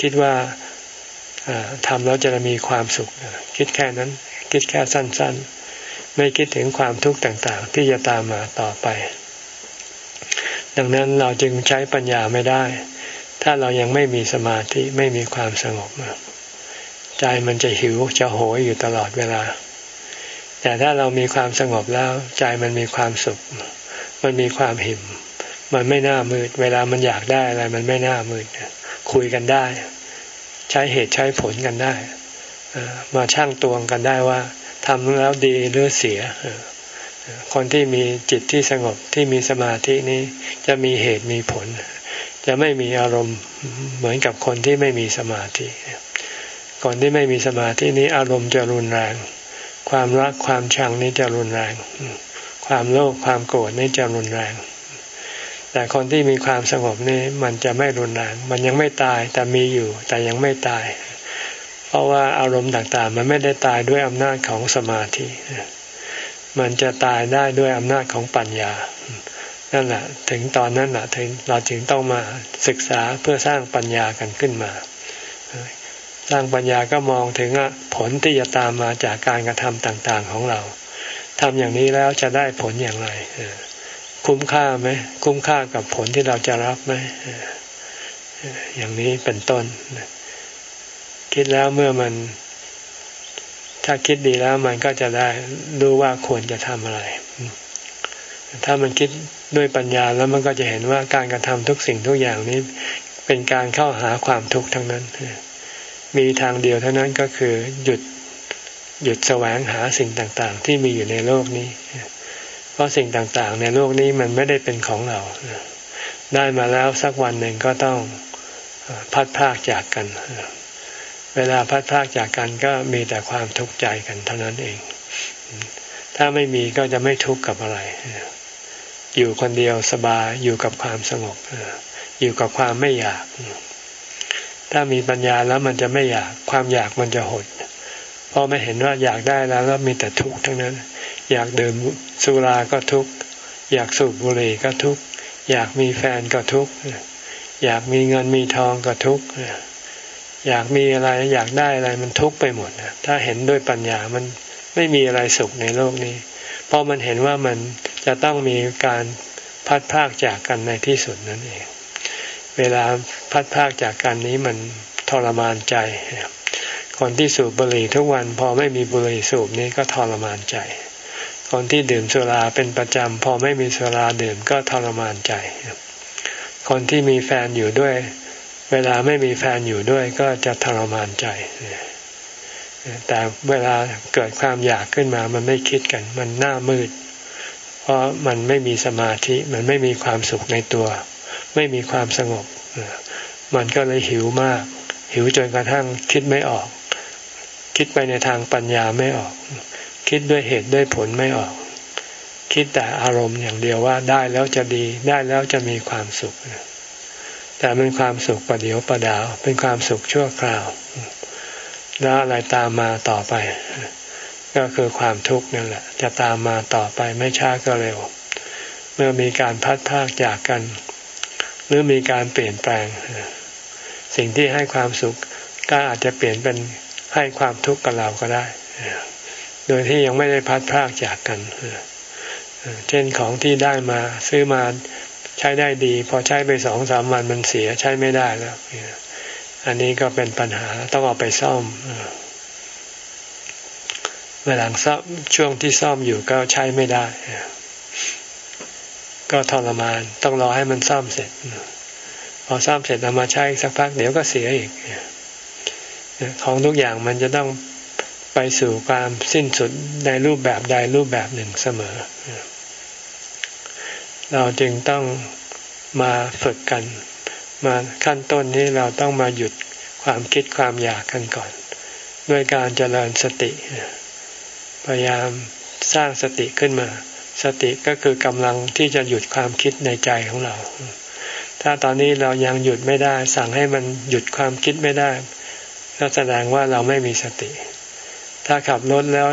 คิดว่าทำแล้วจะมีความสุข คิดแค่นั้น คิดแค่สั้น ๆ ไม่คิดถึงความทุกข์ต่าง ๆ ที่จะตามมาต่อไป ดังนั้นเราจึงใช้ปัญญาไม่ได้ ถ้าเรายังไม่มีสมาธิไม่มีความสงบใจมันจะหิวจะโหยอยู่ตลอดเวลา แต่ถ้าเรามีความสงบแล้ว ใจมันมีความสุข มันมีความหิม มันไม่น่ามืด เวลามันอยากได้อะไรมันไม่น่ามืดคุยกันได้ ใช้เหตุใช้ผลกันได้มาช่างตวงกันได้ว่าทำแล้วดีหรือเสียคนที่มีจิตที่สงบที่มีสมาธินี้จะมีเหตุมีผล จะไม่มีอารมณ์เหมือนกับคนที่ไม่มีสมาธิคนที่ไม่มีสมาธินี้อารมณ์จะรุนแรง ความรักความชังนี้จะรุนแรง ความโลภความโกรธนี้จะรุนแรง แต่คนที่มีความสงบนี้มันจะไม่รุนแรง มันยังไม่ตายแต่มีอยู่ แต่ยังไม่ตาย เพราะว่าอารมณ์ต่างๆ มันไม่ได้ตายด้วยอำนาจของสมาธิ มันจะตายได้ด้วยอำนาจของปัญญา นั่นแหละถึงตอนนั้นแหละถึงเราจึงต้องมาศึกษาเพื่อสร้างปัญญากันขึ้นมา สร้างปัญญาก็มองถึงผลที่จะตามมาจากการกระทำต่างๆของเราทำอย่างนี้แล้วจะได้ผลอย่างไรคุ้มค่าไหมคุ้มค่ากับผลที่เราจะรับไหมอย่างนี้เป็นต้นคิดแล้วเมื่อมัน ถ้าคิดดีแล้วมันก็จะได้รู้ว่าควรจะทำอะไร ถ้ามันคิด ด้วยปัญญาแล้วมันก็จะเห็นว่าการกระทำทุกสิ่งทุกอย่างนี้ เป็นการเข้าหาความทุกข์ทั้งนั้น มีทางเดียวเท่านั้นก็คือหยุดหยุดแสวงหาสิ่งต่างๆ ที่มีอยู่ในโลกนี้ เพราะสิ่งต่างๆ ในโลกนี้มันไม่ได้เป็นของเรา ได้มาแล้วสักวันหนึ่งก็ต้องพัดพากจากกัน เวลาพัดพากจากกันก็มีแต่ความทุกข์ใจกันเท่านั้นเอง ถ้าไม่มีก็จะไม่ทุกข์กับอะไร อยู่คนเดียวสบายอยู่กับความสงบอยู่กับความไม่อยาก ถ้ามีปัญญาแล้วมันจะไม่อยากความอยากมันจะหดเพราะไม่เห็นว่าอยากได้แล้วแล้วมีแต่ทุกข์ทั้งนั้น อยากดื่มสุราก็ทุกข์อยากสูบบุหรี่ก็ทุกข์อยากมีแฟนก็ทุกข์อยากมีเงินมีทองก็ทุกข์อยากมีอะไรอยากได้อะไรมันทุกข์ไปหมดถ้าเห็นด้วยปัญญามันไม่มีอะไรสุขในโลกนี้ เพราะมันเห็นว่ามัน จะต้องมีการพัดพากจากกันในที่สุดนั่นเอง เวลาพัดพากจากกันนี้มันทรมานใจ คนที่สูบบุหรี่ทุกวันพอไม่มีบุหรี่สูบนี้ก็ทรมานใจ คนที่ดื่มสุราเป็นประจำพอไม่มีสุราดื่มก็ทรมานใจ คนที่มีแฟนอยู่ด้วย เวลาไม่มีแฟนอยู่ด้วยก็จะทรมานใจ แต่เวลาเกิดความอยากขึ้นมามันไม่คิดกัน มันหน้ามืด เพราะมันไม่มีสมาธิมันไม่มีความสุขในตัว ไม่มีความสงบ มันก็เลยหิวมาก หิวจนกระทั่งคิดไม่ออก คิดไปในทางปัญญาไม่ออก คิดด้วยเหตุด้วยผลไม่ออก คิดแต่อารมณ์อย่างเดียวว่าได้แล้วจะดีได้แล้วจะมีความสุข แต่เป็นความสุขประเดียวประดาว เป็นความสุขชั่วคราว แล้วอะไรตามมาต่อไป ก็คือความทุกข์นั่นแหละ จะตามมาต่อไปไม่ช้าก็เร็ว เมื่อมีการพัดพากจากกัน หรือมีการเปลี่ยนแปลง สิ่งที่ให้ความสุขก็อาจจะเปลี่ยนเป็นให้ความทุกข์กับเราก็ได้ โดยที่ยังไม่ได้พัดพากจากกัน เช่นของที่ได้มาซื้อมาใช้ได้ดี พอใช้ไปสองสามวันมันเสียใช้ไม่ได้แล้ว อันนี้ก็เป็นปัญหาต้องเอาไปซ่อม เวลาซ่อมช่วงที่ซ่อมอยู่ก็ใช้ไม่ได้ ก็ทรมานต้องรอให้มันซ่อมเสร็จ พอซ่อมเสร็จเอามาใช้สักพักเดี๋ยวก็เสียอีกของทุกอย่างมันจะต้องไปสู่ความสิ้นสุดในรูปแบบใดรูปแบบหนึ่งเสมอ เราจึงต้องมาฝึกกัน มาขั้นต้นนี้เราต้องมาหยุดความคิดความอยากกันก่อน ด้วยการเจริญสติ พยายามสร้างสติขึ้นมา สติก็คือกำลังที่จะหยุดความคิดในใจของเรา ถ้าตอนนี้เรายังหยุดไม่ได้ สั่งให้มันหยุดความคิดไม่ได้ ก็แสดงว่าเราไม่มีสติ ถ้าขับรถแล้ว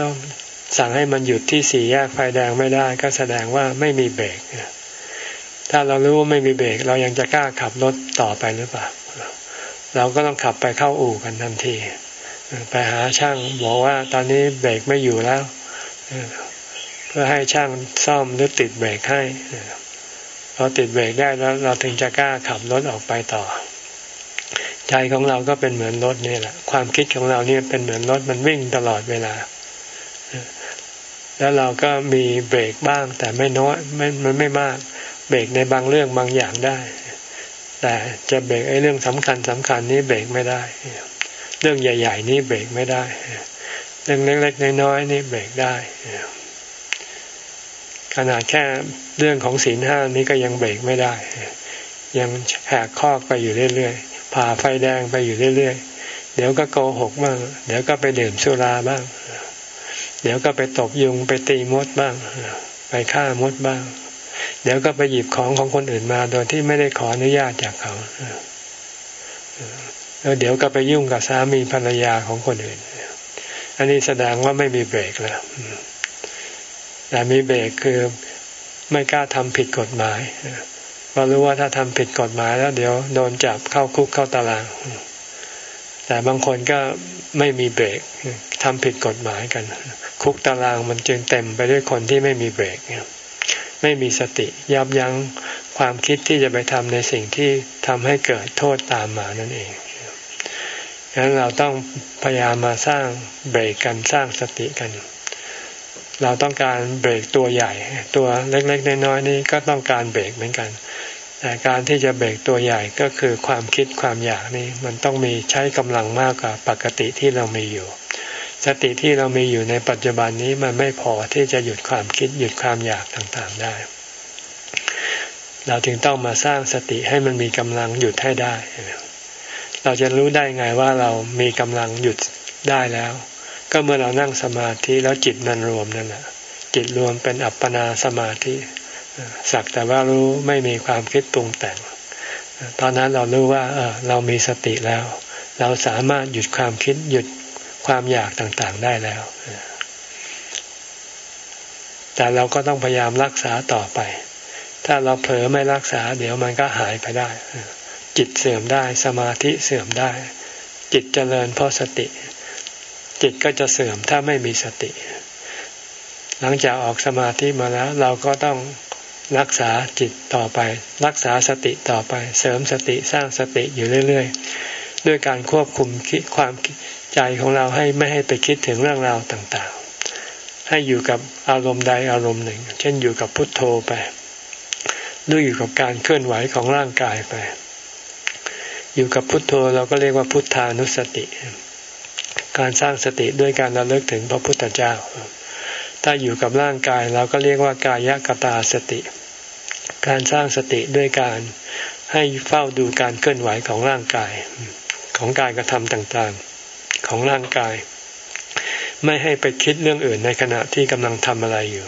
สั่งให้มันหยุดที่สี่แยกไฟแดงไม่ได้ ก็แสดงว่าไม่มีเบรกถ้าเรารู้ว่าไม่มีเบรก เรายังจะกล้าขับรถต่อไปหรือเปล่า เราก็ต้องขับไปเข้าอู่กันทันที ไปหาช่างบอกว่าตอนนี้เบรกไม่อยู่แล้ว เพื่อให้ช่างซ่อมหรือติดเบรกให้พอติดเบรกได้แล้วเราถึงจะกล้าขับรถออกไปต่อ ใจของเราก็เป็นเหมือนรถนี่แหละ ความคิดของเราเนี่ยเป็นเหมือนรถมันวิ่งตลอดเวลาแล้วเราก็มีเบรกบ้าง แต่ไม่น้อยไม่มันไม่มาก เบรกในบางเรื่องบางอย่างได้ แต่จะเบรกไอ้เรื่องสำคัญสำคัญนี้เบรกไม่ได้ เรื่องใหญ่ ๆ นี่เบรกไม่ได้ เรื่องเล็กๆน้อยๆนี่เบรกได้ขนาดแค่เรื่องของศีลห้านี้ก็ยังเบรกไม่ได้ ยังแหกข้อไปอยู่เรื่อยๆผ่าไฟแดงไปอยู่เรื่อยๆ เดี๋ยวก็โกหกบ้าง เดี๋ยวก็ไปดื่มสุราบ้าง เดี๋ยวก็ไปตบยุงไปตีมดบ้าง ไปฆ่ามดบ้าง เดี๋ยวก็ไปหยิบของของคนอื่นมา โดยที่ไม่ได้ขออนุญาตจากเขา แล้วเดี๋ยวก็ไปยุ่งกับสามีภรรยาของคนอื่น อันนี้แสดงว่าไม่มีเบรกแล้วแต่มีเบรกคือไม่กล้าทำผิดกฎหมายเพราะรู้ว่าถ้าทำผิดกฎหมายแล้ว เดี๋ยวโดนจับเข้าคุกเข้าตาราง แต่บางคนก็ไม่มีเบรกทำผิดกฎหมายกัน คุกตารางมันจึงเต็มไปด้วยคนที่ไม่มีเบรกไม่มีสติยับยั้งความคิดที่จะไปทำในสิ่งที่ทำให้เกิดโทษตามมานั่นเอง ดังนั้นเราต้องพยายามมาสร้างเบรกกันสร้างสติกัน เราต้องการเบรกตัวใหญ่ ตัวเล็กๆน้อยๆนี่ก็ต้องการเบรกเหมือนกัน แต่การที่จะเบรกตัวใหญ่ก็คือความคิดความอยากนี่มันต้องมีใช้กำลังมากกว่าปกติที่เรามีอยู่ สติที่เรามีอยู่ในปัจจุบันนี้มันไม่พอที่จะหยุดความคิดหยุดความอยากต่างๆได้ เราจึงต้องมาสร้างสติให้มันมีกำลังหยุดให้ได้ เราจะรู้ได้ไงว่าเรามีกำลังหยุดได้แล้ว ก็เมื่อเรานั่งสมาธิแล้วจิตมันรวมนั่นแหละจิตรวมเป็นอัปปนาสมาธิสักแต่ว่ารู้ไม่มีความคิดปรุงแต่ง ตอนนั้นเรารู้ว่าเเรามีสติแล้ว เราสามารถหยุดความคิดหยุดความอยากต่างๆได้แล้ว แต่เราก็ต้องพยายามรักษาต่อไป ถ้าเราเผลอไม่รักษา เดี๋ยวมันก็หายไปได้ จิตเสื่อมได้ สมาธิเสื่อมได้ จิตเจริญเพราะสติ จิตก็จะเสื่อมถ้าไม่มีสติ หลังจากออกสมาธิมาแล้ว เราก็ต้องรักษาจิตต่อไป รักษาสติต่อไป เสริมสติสร้างสติอยู่เรื่อย ๆ ด้วยการควบคุมคิดความใจของเราให้ไม่ให้ไปคิดถึงเรื่องราวต่างๆ ให้อยู่กับอารมณ์ใดอารมณ์หนึ่ง เช่นอยู่กับพุทโธไปด้วยอยู่กับการเคลื่อนไหวของร่างกายไป อยู่กับพุทโธเราก็เรียกว่าพุทธานุสติ การสร้างสติด้วยการระลึกถึงพระพุทธเจ้า ถ้าอยู่กับร่างกายเราก็เรียกว่ากายกตาสติ การสร้างสติด้วยการให้เฝ้าดูการเคลื่อนไหวของร่างกาย ของกายกระทำต่างๆของร่างกาย ไม่ให้ไปคิดเรื่องอื่นในขณะที่กำลังทำอะไรอยู่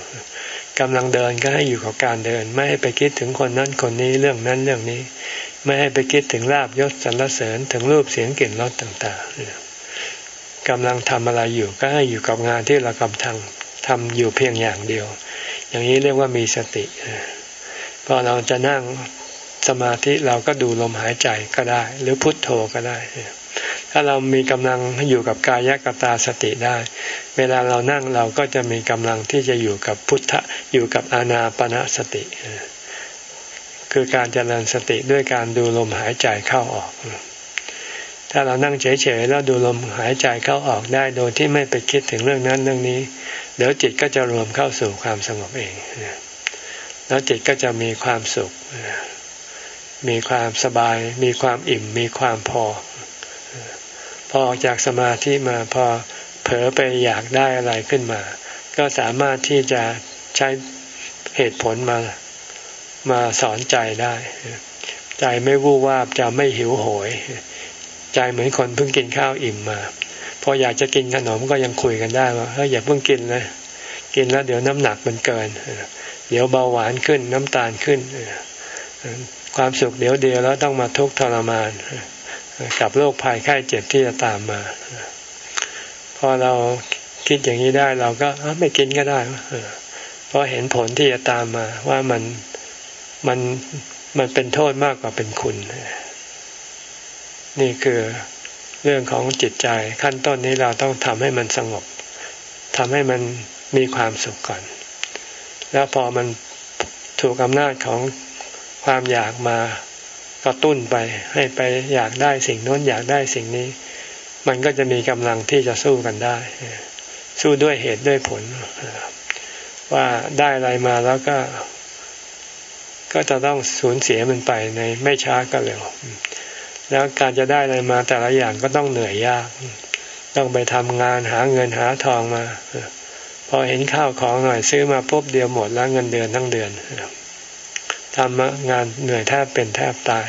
กำลังเดินก็ให้อยู่กับการเดิน ไม่ให้ไปคิดถึงคนนั้นคนนี้เรื่องนั้นเรื่องนี้ ไม่ให้ไปคิดถึงลาบยศสรรเสริญถึงรูปเสียงกลิ่นรสต่างๆกำลังทำอะไรอยู่ก็ให้อยู่กับงานที่เรากำลังทำอยู่เพียงอย่างเดียว อย่างนี้เรียกว่ามีสติพอเราจะนั่งสมาธิเราก็ดูลมหายใจก็ได้ หรือพุทโธก็ได้ ถ้าเรามีกำลังอยู่กับกายกตาสติได้ เวลาเรานั่งเราก็จะมีกำลังที่จะอยู่กับพุทธอยู่กับอานาปณะสติ คือการเจริญสติด้วยการดูลมหายใจเข้าออก ถ้าเรานั่งเฉยๆแล้วดูลมหายใจเข้าออกได้โดยที่ไม่ไปคิดถึงเรื่องนั้นเรื่องนี้ เดี๋ยวจิตก็จะรวมเข้าสู่ความสงบเอง แล้วจิตก็จะมีความสุข มีความสบาย มีความอิ่ม มีความพอ พอออกจากสมาธิมาพอเผลอไปอยากได้อะไรขึ้นมา ก็สามารถที่จะใช้เหตุผลมา มาสอนใจได้ ใจไม่วู่วาบจะไม่หิวโหย ใจเหมือนคนเพิ่งกินข้าวอิ่มมา พออยากจะกินขนมก็ยังคุยกันได้ว่าเฮ้ยอย่าเพิ่งกินนะกินแล้วเดี๋ยวน้ำหนักมันเกิน เดี๋ยวเบาหวานขึ้นน้ำตาลขึ้น ความสุขเดี๋ยวเดียวแล้วต้องมาทุกข์ทรมาน กับโรคภัยไข้เจ็บที่จะตามมา พอเราคิดอย่างนี้ได้เราก็ไม่กินก็ได้เพราะเห็นผลที่จะตามมาว่ามัน มันมันเป็นโทษมากกว่าเป็นคุณ นี่คือเรื่องของจิตใจขั้นต้นนี้เราต้องทำให้มันสงบทำให้มันมีความสุขก่อน แล้วพอมันถูกอำนาจของความอยากมากระตุ้นไป ให้ไปอยากได้สิ่งโน้นอยากได้สิ่งนี้ มันก็จะมีกำลังที่จะสู้กันได้ สู้ด้วยเหตุด้วยผล ว่าได้อะไรมาแล้วก็ ก็จะต้องสูญเสียมันไปในไม่ช้าก็เร็ว แล้วการจะได้อะไรมาแต่ละอย่างก็ต้องเหนื่อยยาก ต้องไปทำงานหาเงินหาทองมา พอเห็นข้าวของหน่อยซื้อมาปุ๊บเดียวหมดแล้วเงินเดือนทั้งเดือนทำงานเหนื่อยแทบเป็นแทบตาย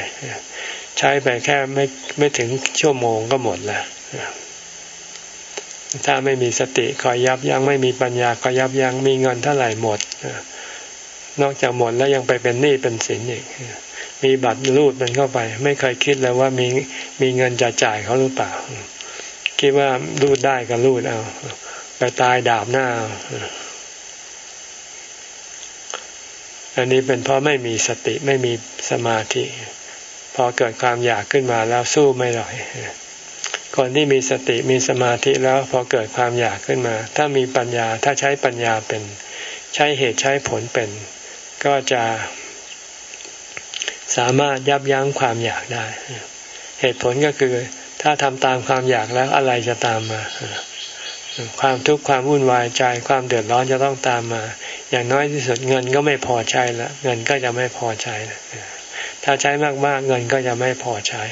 ใช้ไปแค่ไม่ไม่ถึงชั่วโมงก็หมดแล้วถ้าไม่มีสติคอยยับยั้งไม่มีปัญญาคอยยับยั้งมีเงินเท่าไหร่หมด นอกจากหมดแล้วยังไปเป็นหนี้เป็นสินอีก มีบัตรรูดมันเข้าไป ไม่เคยคิดเลยว่ามีมีเงินจะจ่ายเขาหรือเปล่า คิดว่ารูดได้ก็รูดเอา ไปตายดาบหน้า อันนี้เป็นเพราะไม่มีสติไม่มีสมาธิ พอเกิดความอยากขึ้นมาแล้วสู้ไม่ไหวคนที่มีสติมีสมาธิแล้วพอเกิดความอยากขึ้นมา ถ้ามีปัญญาถ้าใช้ปัญญาเป็น ใช้เหตุใช้ผลเป็น ก็จะสามารถยับยั้งความอยากได้ เหตุผลก็คือถ้าทำตามความอยากแล้วอะไรจะตามมา ความทุกข์ความวุ่นวายใจความเดือดร้อนจะต้องตามมา อย่างน้อยที่สุดเงินก็ไม่พอใช้ละเงินก็จะไม่พอใช้ถ้าใช้มากๆเงินก็จะไม่พอใช้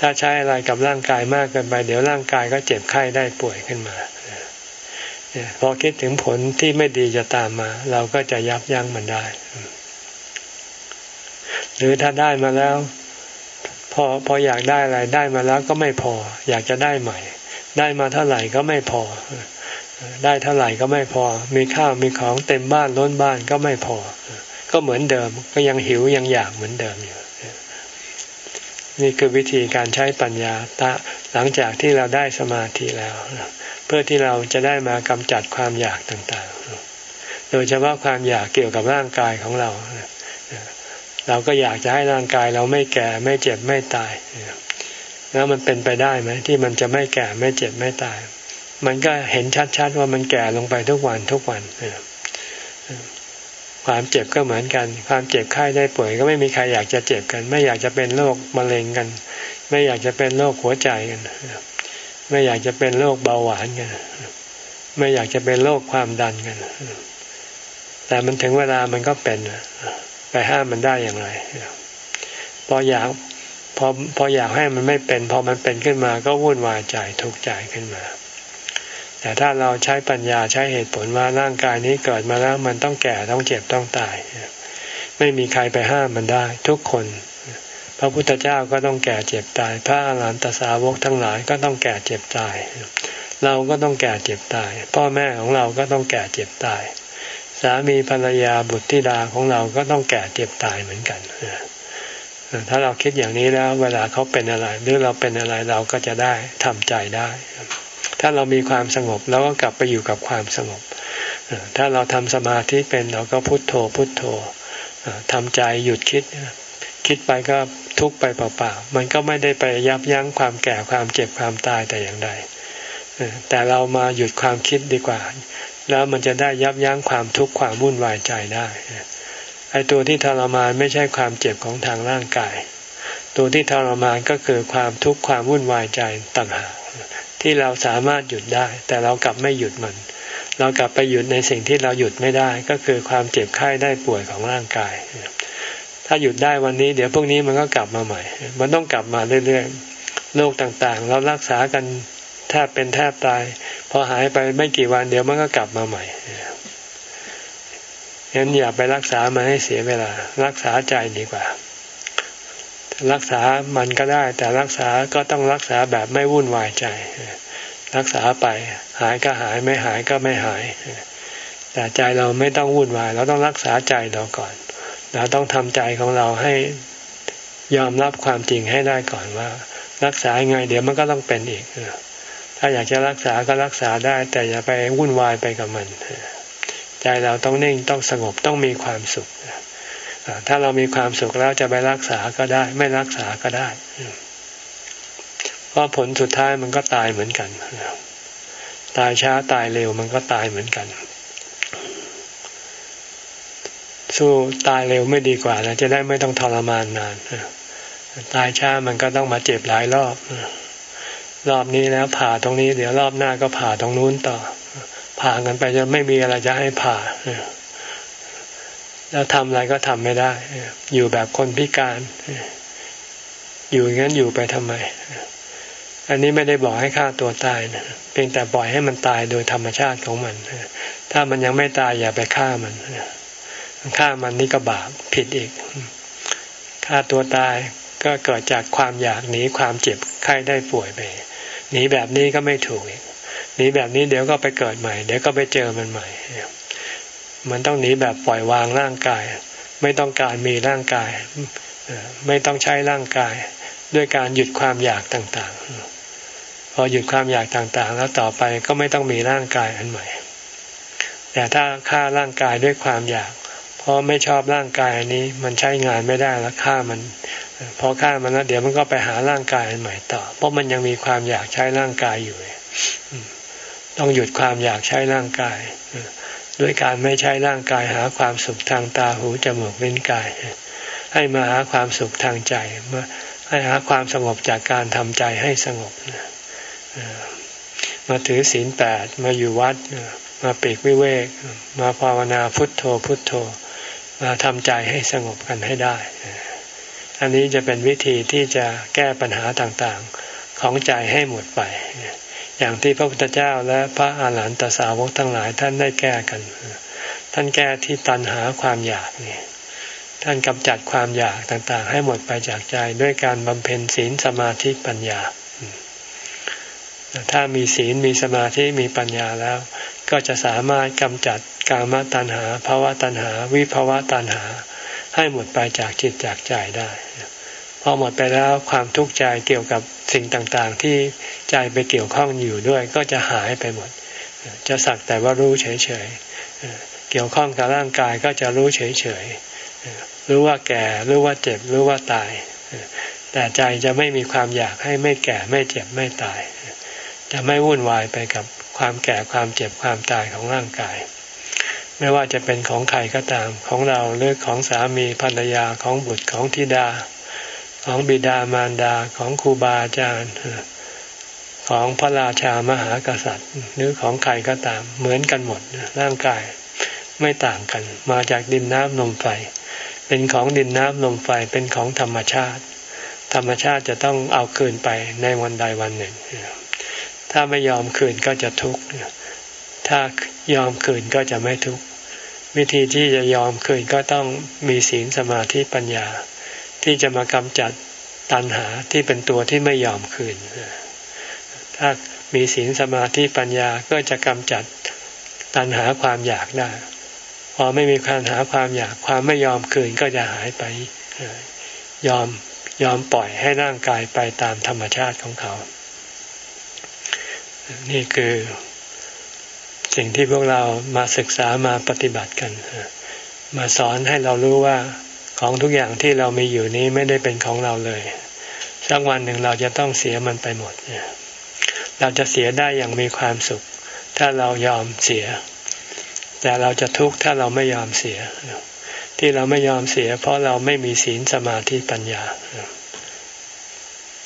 ถ้าใช้อะไรกับร่างกายมากเกินไป เดี๋ยวร่างกายก็เจ็บไข้ได้ป่วยขึ้นมา พอคิดถึงผลที่ไม่ดีจะตามมา เราก็จะยับยั้งมันได้ หรือถ้าได้มาแล้ว พอพออยากได้อะไรได้มาแล้วก็ไม่พอ อยากจะได้ใหม่ ได้มาเท่าไหร่ก็ไม่พอ ได้เท่าไหร่ก็ไม่พอ มีข้าวมีของเต็มบ้านล้นบ้านก็ไม่พอ ก็เหมือนเดิม ก็ยังหิวยังอยากเหมือนเดิมอยู่นี่คือวิธีการใช้ปัญญาตะ หลังจากที่เราได้สมาธิแล้ว เพื่อที่เราจะได้มากำจัดความอยากต่างๆ โดยเฉพาะความอยากเกี่ยวกับร่างกายของเรา เราก็อยากจะให้ร่างกายเราไม่แก่ไม่เจ็บไม่ตาย แล้วมันเป็นไปได้ไหมที่มันจะไม่แก่ไม่เจ็บไม่ตาย มันก็เห็นชัดๆว่ามันแก่ลงไปทุกวันทุกวันความเจ็บก็เหมือนกัน ความเจ็บไข้ได้ป่วยก็ไม่มีใครอยากจะเจ็บกัน ไม่อยากจะเป็นโรคมะเร็งกัน ไม่อยากจะเป็นโรคหัวใจกัน ไม่อยากจะเป็นโรคเบาหวานกัน ไม่อยากจะเป็นโรคความดันกัน แต่มันถึงเวลามันก็เป็น ไปห้ามมันได้อย่างไร พออยากพอพออยากให้มันไม่เป็น พอมันเป็นขึ้นมาก็วุ่นวายใจทุกข์ใจขึ้นมา แต่ถ้าเราใช้ปัญญาใช้เหตุผลว่าร่างกายนี้เกิดมาแล้วมันต้องแก่ต้องเจ็บต้องตาย ไม่มีใครไปห้ามมันได้ ทุกคน ระพุทธเจ้าก็ต้องแก่เจ็บตาย พระอรหันตสาวกทั้งหลายก็ต้องแก่เจ็บตาย เราก็ต้องแก่เจ็บตาย พ่อแม่ของเราก็ต้องแก่เจ็บตาย สามีภรรยาบุตรธิดาของเราก็ต้องแก่เจ็บตายเหมือนกันถ้าเราคิดอย่างนี้แล้ว เวลาเขาเป็นอะไร หรือเราเป็นอะไรเราก็จะได้ทำใจได้ ถ้าเรามีความสงบเราก็กลับไปอยู่กับความสงบ ถ้าเราทำสมาธิเป็นเราก็พุโทโธพุโทโธทำใจหยุดคิด คิดไปก็ ทุกไปเปล่าๆ มันก็ไม่ได้ไปยับยั้งความแก่ความเจ็บความตายแต่อย่างใดแต่เรามาหยุดความคิดดีกว่า แล้วมันจะได้ยับยั้งความทุกข์ความวุ่นวายใจได้ไอ้ตัวที่ทรมานไม่ใช่ความเจ็บของทางร่างกาย ตัวที่ทรมานก็คือความทุกข์ความวุ่นวายใจต่างหากที่เราสามารถหยุดได้ แต่เรากลับไม่หยุดมัน เรากลับไปหยุดในสิ่งที่เราหยุดไม่ได้ ก็คือความเจ็บไข้ได้ป่วยของร่างกาย ถ้าหยุดได้วันนี้ เดี๋ยวพวกนี้มันก็กลับมาใหม่ มันต้องกลับมาเรื่อยๆโรคต่างๆ เรารักษากันแทบเป็นแทบตาย พอหายไปไม่กี่วันเดี๋ยวมันก็กลับมาใหม่งั้นอย่าไปรักษามันให้เสียเวลา รักษาใจดีกว่า รักษามันก็ได้ แต่รักษาก็ต้องรักษาแบบไม่วุ่นวายใจ รักษาไป หายก็หายไม่หายก็ไม่หาย แต่ใจเราไม่ต้องวุ่นวาย เราต้องรักษาใจเราก่อน เราต้องทำใจของเราให้ยอมรับความจริงให้ได้ก่อนว่า รักษาไง เดี๋ยวมันก็ต้องเป็นอีกถ้าอยากจะรักษาก็รักษาได้ แต่อย่าไปวุ่นวายไปกับมันใจเราต้องนิ่งต้องสงบต้องมีความสุขถ้าเรามีความสุขแล้วจะไปรักษาก็ได้ ไม่รักษาก็ได้เพราะผลสุดท้ายมันก็ตายเหมือนกันตายช้าตายเร็วมันก็ตายเหมือนกัน สู้ตายเร็วไม่ดีกว่านะจะได้ไม่ต้องทรมานนานตายช้ามันก็ต้องมาเจ็บหลายรอบรอบนี้แล้วผ่าตรงนี้ เดี๋ยวรอบหน้าก็ผ่าตรงนู้นต่อ ผ่ากันไปจะไม่มีอะไรจะให้ผ่าแล้วทำอะไรก็ทำไม่ได้ อยู่แบบคนพิการ อยู่งั้นอยู่ไปทำไม อันนี้ไม่ได้บอกให้ฆ่าตัวตายนะเพียงแต่ปล่อยให้มันตายโดยธรรมชาติของมัน ถ้ามันยังไม่ตายอย่าไปฆ่ามัน ฆ่ามันนี่ก็บาปผิดอีกฆ่าตัวตายก็เกิดจากความอยากหนีความเจ็บไข้ได้ป่วยไปหนีแบบนี้ก็ไม่ถูกอีกหนีแบบนี้เดี๋ยวก็ไปเกิดใหม่ เดี๋ยวก็ไปเจอมันใหม่ มันต้องหนีแบบปล่อยวางร่างกาย ไม่ต้องการมีร่างกาย ไม่ต้องใช้ร่างกาย ด้วยการหยุดความอยากต่างๆ พอหยุดความอยากต่างๆ แล้วต่อไปก็ไม่ต้องมีร่างกายอันใหม่ แต่ถ้าฆ่าร่างกายด้วยความอยาก เพราะไม่ชอบร่างกายอันนี้ มันใช้งานไม่ได้แล้วฆ่ามันพอฆ่ามันแล้วเดี๋ยวมันก็ไปหาร่างกายอันใหม่ต่อ เพราะมันยังมีความอยากใช้ร่างกายอยู่ ต้องหยุดความอยากใช้ร่างกายด้วยการไม่ใช้ร่างกายหาความสุขทางตาหูจมูกลิ้นกาย ให้มาหาความสุขทางใจมาให้หาความสงบจากการทำใจให้สงบมาถือศีลแปดมาอยู่วัดมาปีกวิเวก มาภาวนาพุทโธพุทโธ มาทำใจให้สงบกันให้ได้ อันนี้จะเป็นวิธีที่จะแก้ปัญหาต่างๆของใจให้หมดไป อย่างที่พระพุทธเจ้าและพระอาหารหันตสาวกทั้งหลายท่านได้แก้กัน ท่านแก้ที่ตัณหาความอยากนี่ท่านกำจัดความอยากต่างๆ ให้หมดไปจากใจด้วยการบำเพ็ญศีลสมาธิปัญญา ถ้ามีศีลมีสมาธิมีปัญญาแล้ว ก็จะสามารถกำจัด กามตัณหาภาวะตัณหา วิภาวะตัณหา ให้หมดไปจากจิตจากใจได้พอหมดไปแล้วความทุกข์ใจเกี่ยวกับสิ่งต่างๆ ที่ใจไปเกี่ยวข้องอยู่ด้วย ก็จะหายไปหมด จะสักแต่ว่ารู้เฉยๆ เกี่ยวข้องกับร่างกายก็จะรู้เฉยๆ รู้ว่าแก่รู้ว่าเจ็บรู้ว่าตาย แต่ใจจะไม่มีความอยากให้ไม่แก่ไม่เจ็บไม่ตาย จะไม่วุ่นวายไปกับความแก่ความเจ็บความตายของร่างกาย ไม่ว่าจะเป็นของใครก็ตาม ของเราหรือของสามีภรรยาของบุตรของธิดา ของบิดามารดาของครูบาอาจารย์ของพระราชามหากษัตริย์ หรือของใครก็ตาม เหมือนกันหมดร่างกายไม่ต่างกัน มาจากดินน้ำลมไฟ เป็นของดินน้ำลมไฟเป็นของธรรมชาติ ธรรมชาติจะต้องเอาคืนไปในวันใดวันหนึ่ง ถ้าไม่ยอมคืนก็จะทุกข์ ถ้ายอมคืนก็จะไม่ทุกข์วิธีที่จะยอมคืนก็ต้องมีศีลสมาธิปัญญา ที่จะมากำจัดตัณหาที่เป็นตัวที่ไม่ยอมคืน ถ้ามีศีลสมาธิปัญญาก็จะกำจัดตัณหาความอยากได้ พอไม่มีการหาความอยากความไม่ยอมคืนก็จะหายไป ยอมยอมปล่อยให้ร่างกายไปตามธรรมชาติของเขา นี่คือ สิ่งที่พวกเรามาศึกษามาปฏิบัติกัน มาสอนให้เรารู้ว่าของทุกอย่างที่เรามีอยู่นี้ไม่ได้เป็นของเราเลยสักวันหนึ่งเราจะต้องเสียมันไปหมดเราจะเสียได้อย่างมีความสุข ถ้าเรายอมเสีย แต่เราจะทุกข์ถ้าเราไม่ยอมเสีย ที่เราไม่ยอมเสีย เพราะเราไม่มีศีลสมาธิปัญญา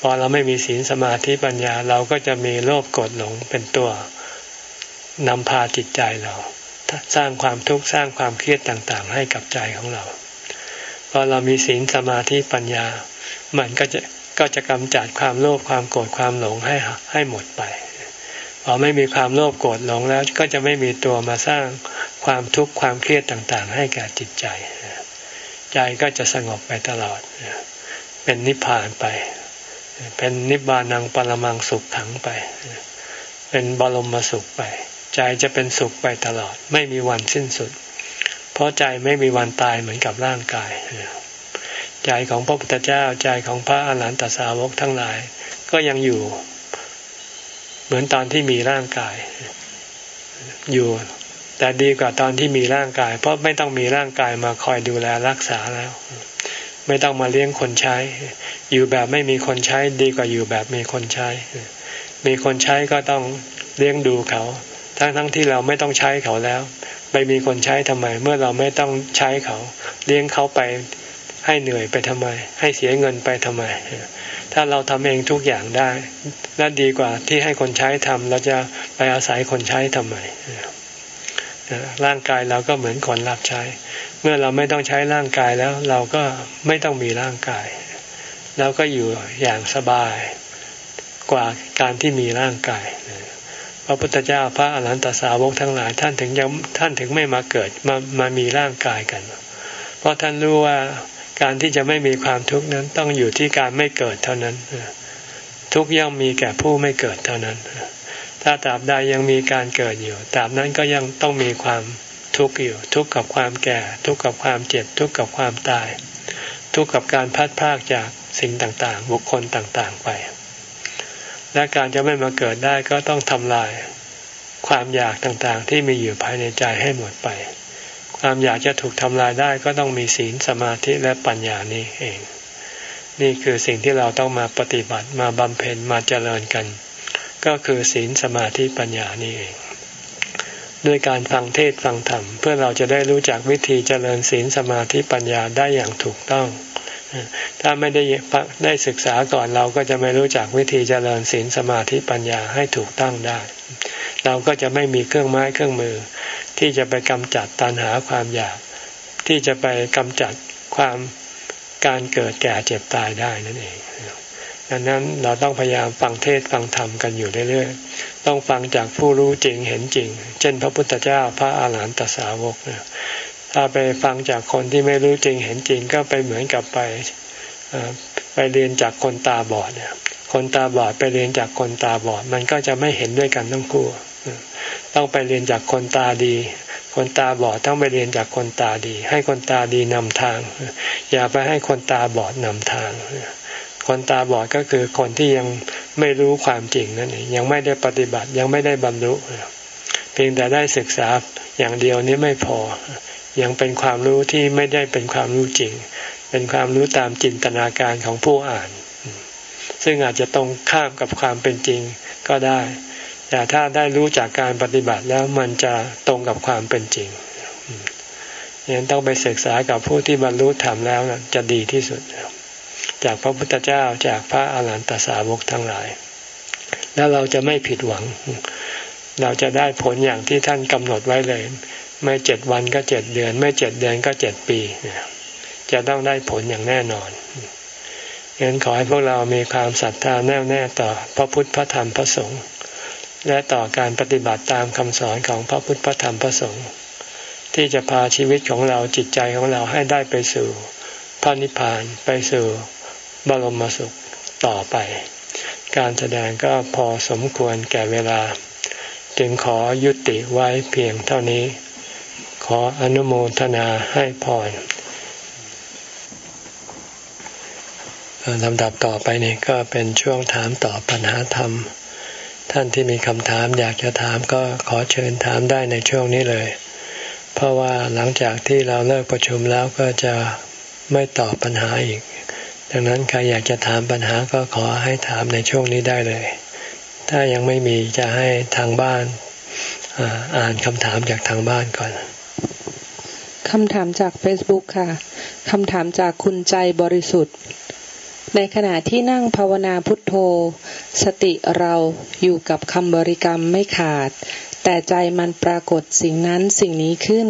พอเราไม่มีศีลสมาธิปัญญา เราก็จะมีโลภกดหลงเป็นตัว นำพาจิตใจเรา สร้างความทุกข์สร้างความเครียดต่างๆ ให้กับใจของเราพอเรามีศีลสมาธิปัญญา มันก็จะก็จะกำจัดความโลภความโกรธความหลงให้ให้หมดไปพอไม่มีความโลภโกรธหลงแล้วก็จะไม่มีตัวมาสร้างความทุกข์ความเครียดต่างๆ ให้แก่จิตใจ ใจก็จะสงบไปตลอด เป็นนิพพานไป เป็นนิบานังปรมังสุขขังไป เป็นบรมสุขไป ใจจะเป็นสุขไปตลอด ไม่มีวันสิ้นสุด เพราะใจไม่มีวันตายเหมือนกับร่างกาย ใจของพระพุทธเจ้าใจของพระอรหันตสาวกทั้งหลาย ก็ยังอยู่ เหมือนตอนที่มีร่างกาย อยู่ แต่ดีกว่าตอนที่มีร่างกาย เพราะไม่ต้องมีร่างกายมาคอยดูแลรักษาแล้ว ไม่ต้องมาเลี้ยงคนใช้ อยู่แบบไม่มีคนใช้ดีกว่าอยู่แบบมีคนใช้ มีคนใช้ก็ต้องเลี้ยงดูเขา ทั้งทั้งที่เราไม่ต้องใช้เขาแล้ว ไปมีคนใช้ทำไม เมื่อเราไม่ต้องใช้เขา เลี้ยงเขาไปให้เหนื่อยไปทำไม ให้เสียเงินไปทำไม ถ้าเราทำเองทุกอย่างได้นั่นดีกว่าที่ให้คนใช้ทำเราจะไปอาศัยคนใช้ทำไมร่างกายเราก็เหมือนคนรับใช้ เมื่อเราไม่ต้องใช้ร่างกายแล้วเราก็ไม่ต้องมีร่างกายแล้วก็อยู่อย่างสบายกว่าการที่มีร่างกาย ระพุทธเจ้าพระอรหันตสาวกทั้งหลาย ท่านถึงยังท่านถึงไม่มาเกิดมามามีร่างกายกัน เพราะท่านรู้ว่าการที่จะไม่มีความทุกข์นั้นต้องอยู่ที่การไม่เกิดเท่านั้น ทุกย่อมมีแก่ผู้ไม่เกิดเท่านั้น ถ้าตราบใดยังมีการเกิดอยู่ตราบนั้นก็ยังต้องมีความทุกข์อยู่ ทุกข์กับความแก่ ทุกข์กับความเจ็บ ทุกข์กับความตาย ทุกข์กับการพัดพากจากสิ่งต่างๆ บุคคลต่างๆไป และการจะไม่มาเกิดได้ก็ต้องทำลายความอยากต่างๆ ที่มีอยู่ภายในใจให้หมดไป ความอยากจะถูกทำลายได้ก็ต้องมีศีลสมาธิและปัญญานี้เอง นี่คือสิ่งที่เราต้องมาปฏิบัติมาบำเพ็ญมาเจริญกัน ก็คือศีลสมาธิปัญญานี่เอง ด้วยการฟังเทศฟังธรรมเพื่อเราจะได้รู้จักวิธีเจริญศีลสมาธิปัญญาได้อย่างถูกต้อง ถ้าไม่ได้ได้ศึกษาก่อนเราก็จะไม่รู้จักวิธีเจริญศีลสมาธิปัญญาให้ถูกตั้งได้ เราก็จะไม่มีเครื่องไม้เครื่องมือ ที่จะไปกำจัดตัณหาความอยาก ที่จะไปกำจัดความการเกิดแก่เจ็บตายได้นั่นเองดังนั้นเราต้องพยายามฟังเทศฟังธรรมกันอยู่เรื่อยๆ ต้องฟังจากผู้รู้จริงเห็นจริง เช่น พระพุทธเจ้าพระอาหารหันตสาวก ถ้าไปฟังจากคนที่ไม่รู้จริงเห็นจริงก็ไปเหมือนกับไปไปเรียนจากคนตาบอดเนี่ยคนตาบอดไปเรียนจากคนตาบอด มันก็จะไม่เห็นด้วยกันทั้งคู่ ต้องไปเรียนจากคนตาดี คนตาบอดต้องไปเรียนจากคนตาดี ให้คนตาดีนำทาง อย่าไปให้คนตาบอดนำทาง คนตาบอดก็คือคนที่ยังไม่รู้ความจริงนั่นเองยังไม่ได้ปฏิบัติยังไม่ได้บรรลุเพียงแต่ได้ศึกษาอย่างเดียวนี้ไม่พอ ยังเป็นความรู้ที่ไม่ได้เป็นความรู้จริง เป็นความรู้ตามจินตนาการของผู้อ่าน ซึ่งอาจจะตรงข้ามกับความเป็นจริงก็ได้ แต่ถ้าได้รู้จากการปฏิบัติแล้วมันจะตรงกับความเป็นจริงยังต้องไปศึกษากับผู้ที่บรรลุธรรมแล้วนะจะดีที่สุด จากพระพุทธเจ้าจากพระอาหารหันตสาวกทั้งหลาย แล้วเราจะไม่ผิดหวัง เราจะได้ผลอย่างที่ท่านกำหนดไว้เลย ไม่เจ็ดวันก็เจ็ดเดือน ไม่เจ็ดเดือนก็เจ็ดปี จะต้องได้ผลอย่างแน่นอนงนั้นขอให้พวกเรามีความศรัทธาแน่วแน่ต่อพระพุทธพระธรรมพระสงฆ์และต่อการปฏิบัติตามคำสอนของพระพุทธพระธรรมพระสงฆ์ที่จะพาชีวิตของเราจิตใจของเราให้ได้ไปสู่พระนิพพานไปสู่บรมสุขต่อไป การแสดงก็พอสมควรแก่เวลา จึงขอยุติไว้เพียงเท่านี้ ออนุโมทนาให้พรลำดับต่อไปนี่ก็เป็นช่วงถามตอบปัญหาธรรม ท่านที่มีคำถามอยากจะถามก็ขอเชิญถามได้ในช่วงนี้เลย เพราะว่าหลังจากที่เราเลิกประชุมแล้วก็จะไม่ตอบปัญหาอีก ดังนั้นใครอยากจะถามปัญหาก็ขอให้ถามในช่วงนี้ได้เลย ถ้ายังไม่มีจะให้ทางบ้านอ่านคำถามจากทางบ้านก่อน คำถามจาก Facebook ค่ะ คำถามจากคุณใจบริสุทธิ์ ในขณะที่นั่งภาวนาพุทโธ สติเราอยู่กับคำบริกรรมไม่ขาด แต่ใจมันปรากฏสิ่งนั้นสิ่งนี้ขึ้น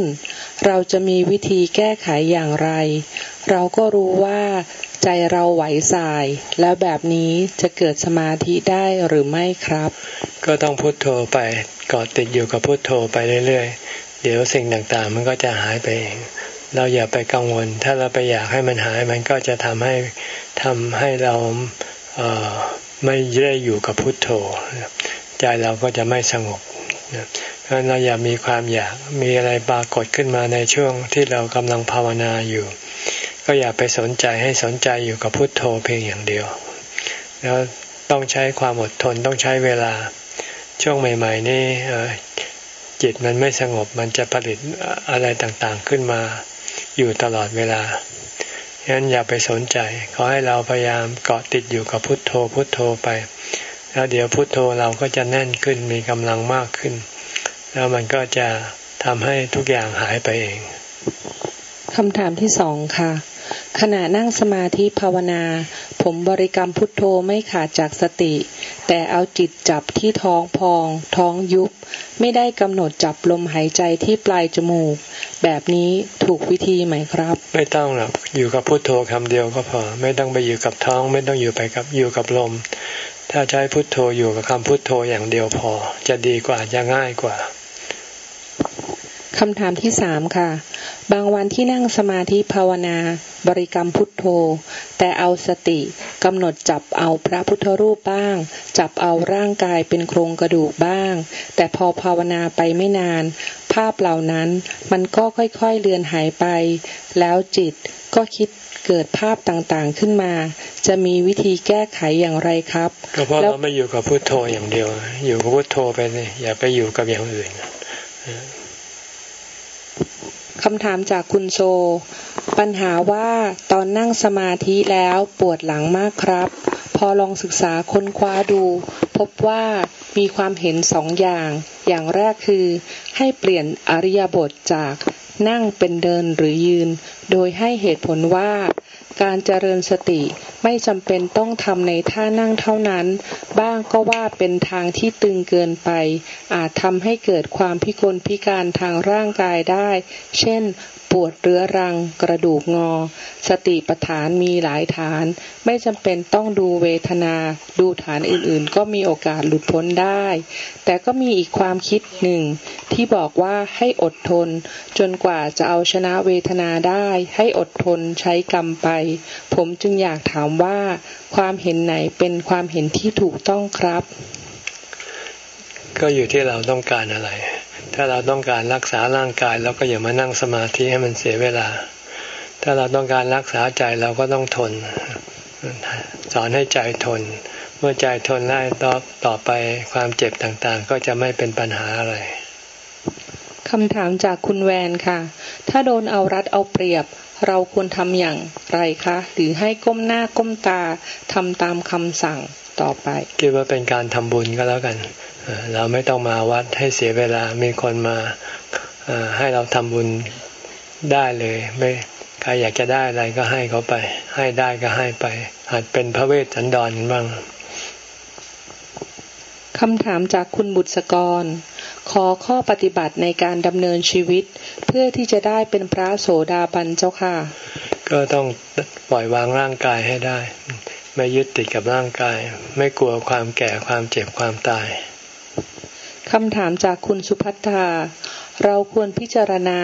เราจะมีวิธีแก้ไขอย่างไร เราก็รู้ว่าใจเราไหวสาย แล้วแบบนี้จะเกิดสมาธิได้หรือไม่ครับ ก็ต้องพุทโธไปกอดติดอยู่กับพุทโธไปเรื่อย เดี๋ยวสิ่งต่างๆ มันก็จะหายไปเอง เราอย่าไปกังวล ถ้าเราไปอยากให้มันหาย มันก็จะทำให้ทำให้เราเไม่ได้อยู่กับพุทโธ ใจเราก็จะไม่สงบเพราะเราอย่ามีความอยาก มีอะไรปรากฏขึ้นมาในช่วงที่เรากำลังภาวนาอยู่ ก็อย่าไปสนใจให้สนใจอยู่กับพุทโธเพียงอย่างเดียว แล้วต้องใช้ความอดทนต้องใช้เวลาช่วงใหม่ ๆ นี่ จิตมันไม่สงบมันจะผลิตอะไรต่างๆขึ้นมาอยู่ตลอดเวลาฉะนั้นอย่าไปสนใจ ขอให้เราพยายามเกาะติดอยู่กับพุทโธพุทโธไป แล้วเดี๋ยวพุทโธเราก็จะแน่นขึ้นมีกำลังมากขึ้น แล้วมันก็จะทำให้ทุกอย่างหายไปเองคำถามที่สองค่ะ ขณะนั่งสมาธิภาวนา ผมบริกรรมพุทโธไม่ขาดจากสติ แต่เอาจิตจับที่ท้องพอง ท้องยุบ ไม่ได้กำหนดจับลมหายใจที่ปลายจมูก แบบนี้ถูกวิธีไหมครับ ไม่ต้องหรอกอยู่กับพุทโธคำเดียวก็พอ ไม่ต้องไปอยู่กับท้อง ไม่ต้องอยู่ไปกับอยู่กับลม ถ้าใช้พุทโธอยู่กับคำพุทโธอย่างเดียวพอ จะดีกว่าจะง่ายกว่า คำถามที่สามค่ะ บางวันที่นั่งสมาธิภาวนา บริกรรมพุทโธ แต่เอาสติกำหนดจับเอาพระพุทธรูปบ้าง จับเอาร่างกายเป็นโครงกระดูกบ้าง แต่พอภาวนาไปไม่นาน ภาพเหล่านั้นมันก็ค่อยๆเลือนหายไป แล้วจิตก็คิดเกิดภาพต่างๆขึ้นมา จะมีวิธีแก้ไขอย่างไรครับก็เพราะเราไม่อยู่กับพุทโธอย่างเดียว อยู่กับพุทโธไปเลยอย่าไปอยู่กับอย่างอื่น คำถามจากคุณโซ ปัญหาว่าตอนนั่งสมาธิแล้วปวดหลังมากครับ พอลองศึกษาค้นคว้าดู พบว่ามีความเห็นสองอย่าง อย่างแรกคือ ให้เปลี่ยนอริยบทจาก นั่งเป็นเดินหรือยืน โดยให้เหตุผลว่า การเจริญสติไม่จำเป็นต้องทำในท่านั่งเท่านั้น บ้างก็ว่าเป็นทางที่ตึงเกินไป อาจทำให้เกิดความพิกลพิการทางร่างกายได้ เช่น ปวดเรื้อรัง กระดูกงอ สติปัฏฐานมีหลายฐาน ไม่จำเป็นต้องดูเวทนา ดูฐานอื่นๆ ก็มีโอกาสหลุดพ้นได้ แต่ก็มีอีกความคิดหนึ่ง ที่บอกว่าให้อดทน จนกว่าจะเอาชนะเวทนาได้ ให้อดทนใช้กรรมไป ผมจึงอยากถามว่า ความเห็นไหนเป็นความเห็นที่ถูกต้องครับ ก็อยู่ที่เราต้องการอะไร ถ้าเราต้องการรักษาร่างกายเราก็อย่ามานั่งสมาธิให้มันเสียเวลา ถ้าเราต้องการรักษาใจเราก็ต้องทน สอนให้ใจทน เมื่อใจทนได้ต่อต่อไปความเจ็บต่างๆ ก็จะไม่เป็นปัญหาอะไรคำถามจากคุณแวนค่ะ ถ้าโดนเอารัดเอาเปรียบ เราควรทำอย่างไรคะ หรือให้ก้มหน้าก้มตาทำตามคำสั่งต่อไป คิดว่าเป็นการทำบุญก็แล้วกัน เราไม่ต้องมาวัดให้เสียเวลามีคนมาให้เราทำบุญได้เลย ไม่ใครอยากจะได้อะไรก็ให้เขาไป ให้ได้ก็ให้ไปอาจเป็นพระเวทสันดรบ้างคำถามจากคุณบุตรกร ขอข้อปฏิบัติในการดำเนินชีวิต เพื่อที่จะได้เป็นพระโสดาบันเจ้าค่ะ ก็ต้องปล่อยวางร่างกายให้ได้ ไม่ยึดติดกับร่างกาย ไม่กลัวความแก่ความเจ็บความตาย คำถามจากคุณสุพัฒนาเราควรพิจารณา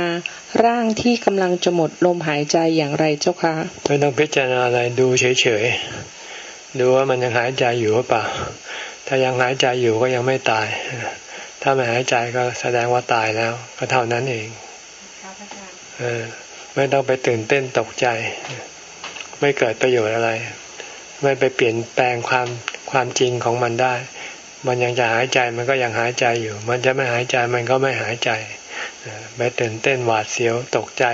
ร่างที่กำลังจะหมดลมหายใจอย่างไรเจ้าคะไม่ต้องพิจารณาอะไรดูเฉยๆดูว่ามันยังหายใจอยู่หรือเปล่า ถ้ายังหายใจอยู่ก็ยังไม่ตาย ถ้าไม่หายใจก็แสดงว่าตายแล้ว ก็เท่านั้นเองเออไม่ต้องไปตื่นเต้นตกใจ ไม่เกิดประโยชน์อะไร ไม่ไปเปลี่ยนแปลงความความจริงของมันได้ มันยังจะหายใจมันก็ยังหายใจอยู่ มันจะไม่หายใจมันก็ไม่หายใจไปตื่นเต้นหวาดเสียวตกใจ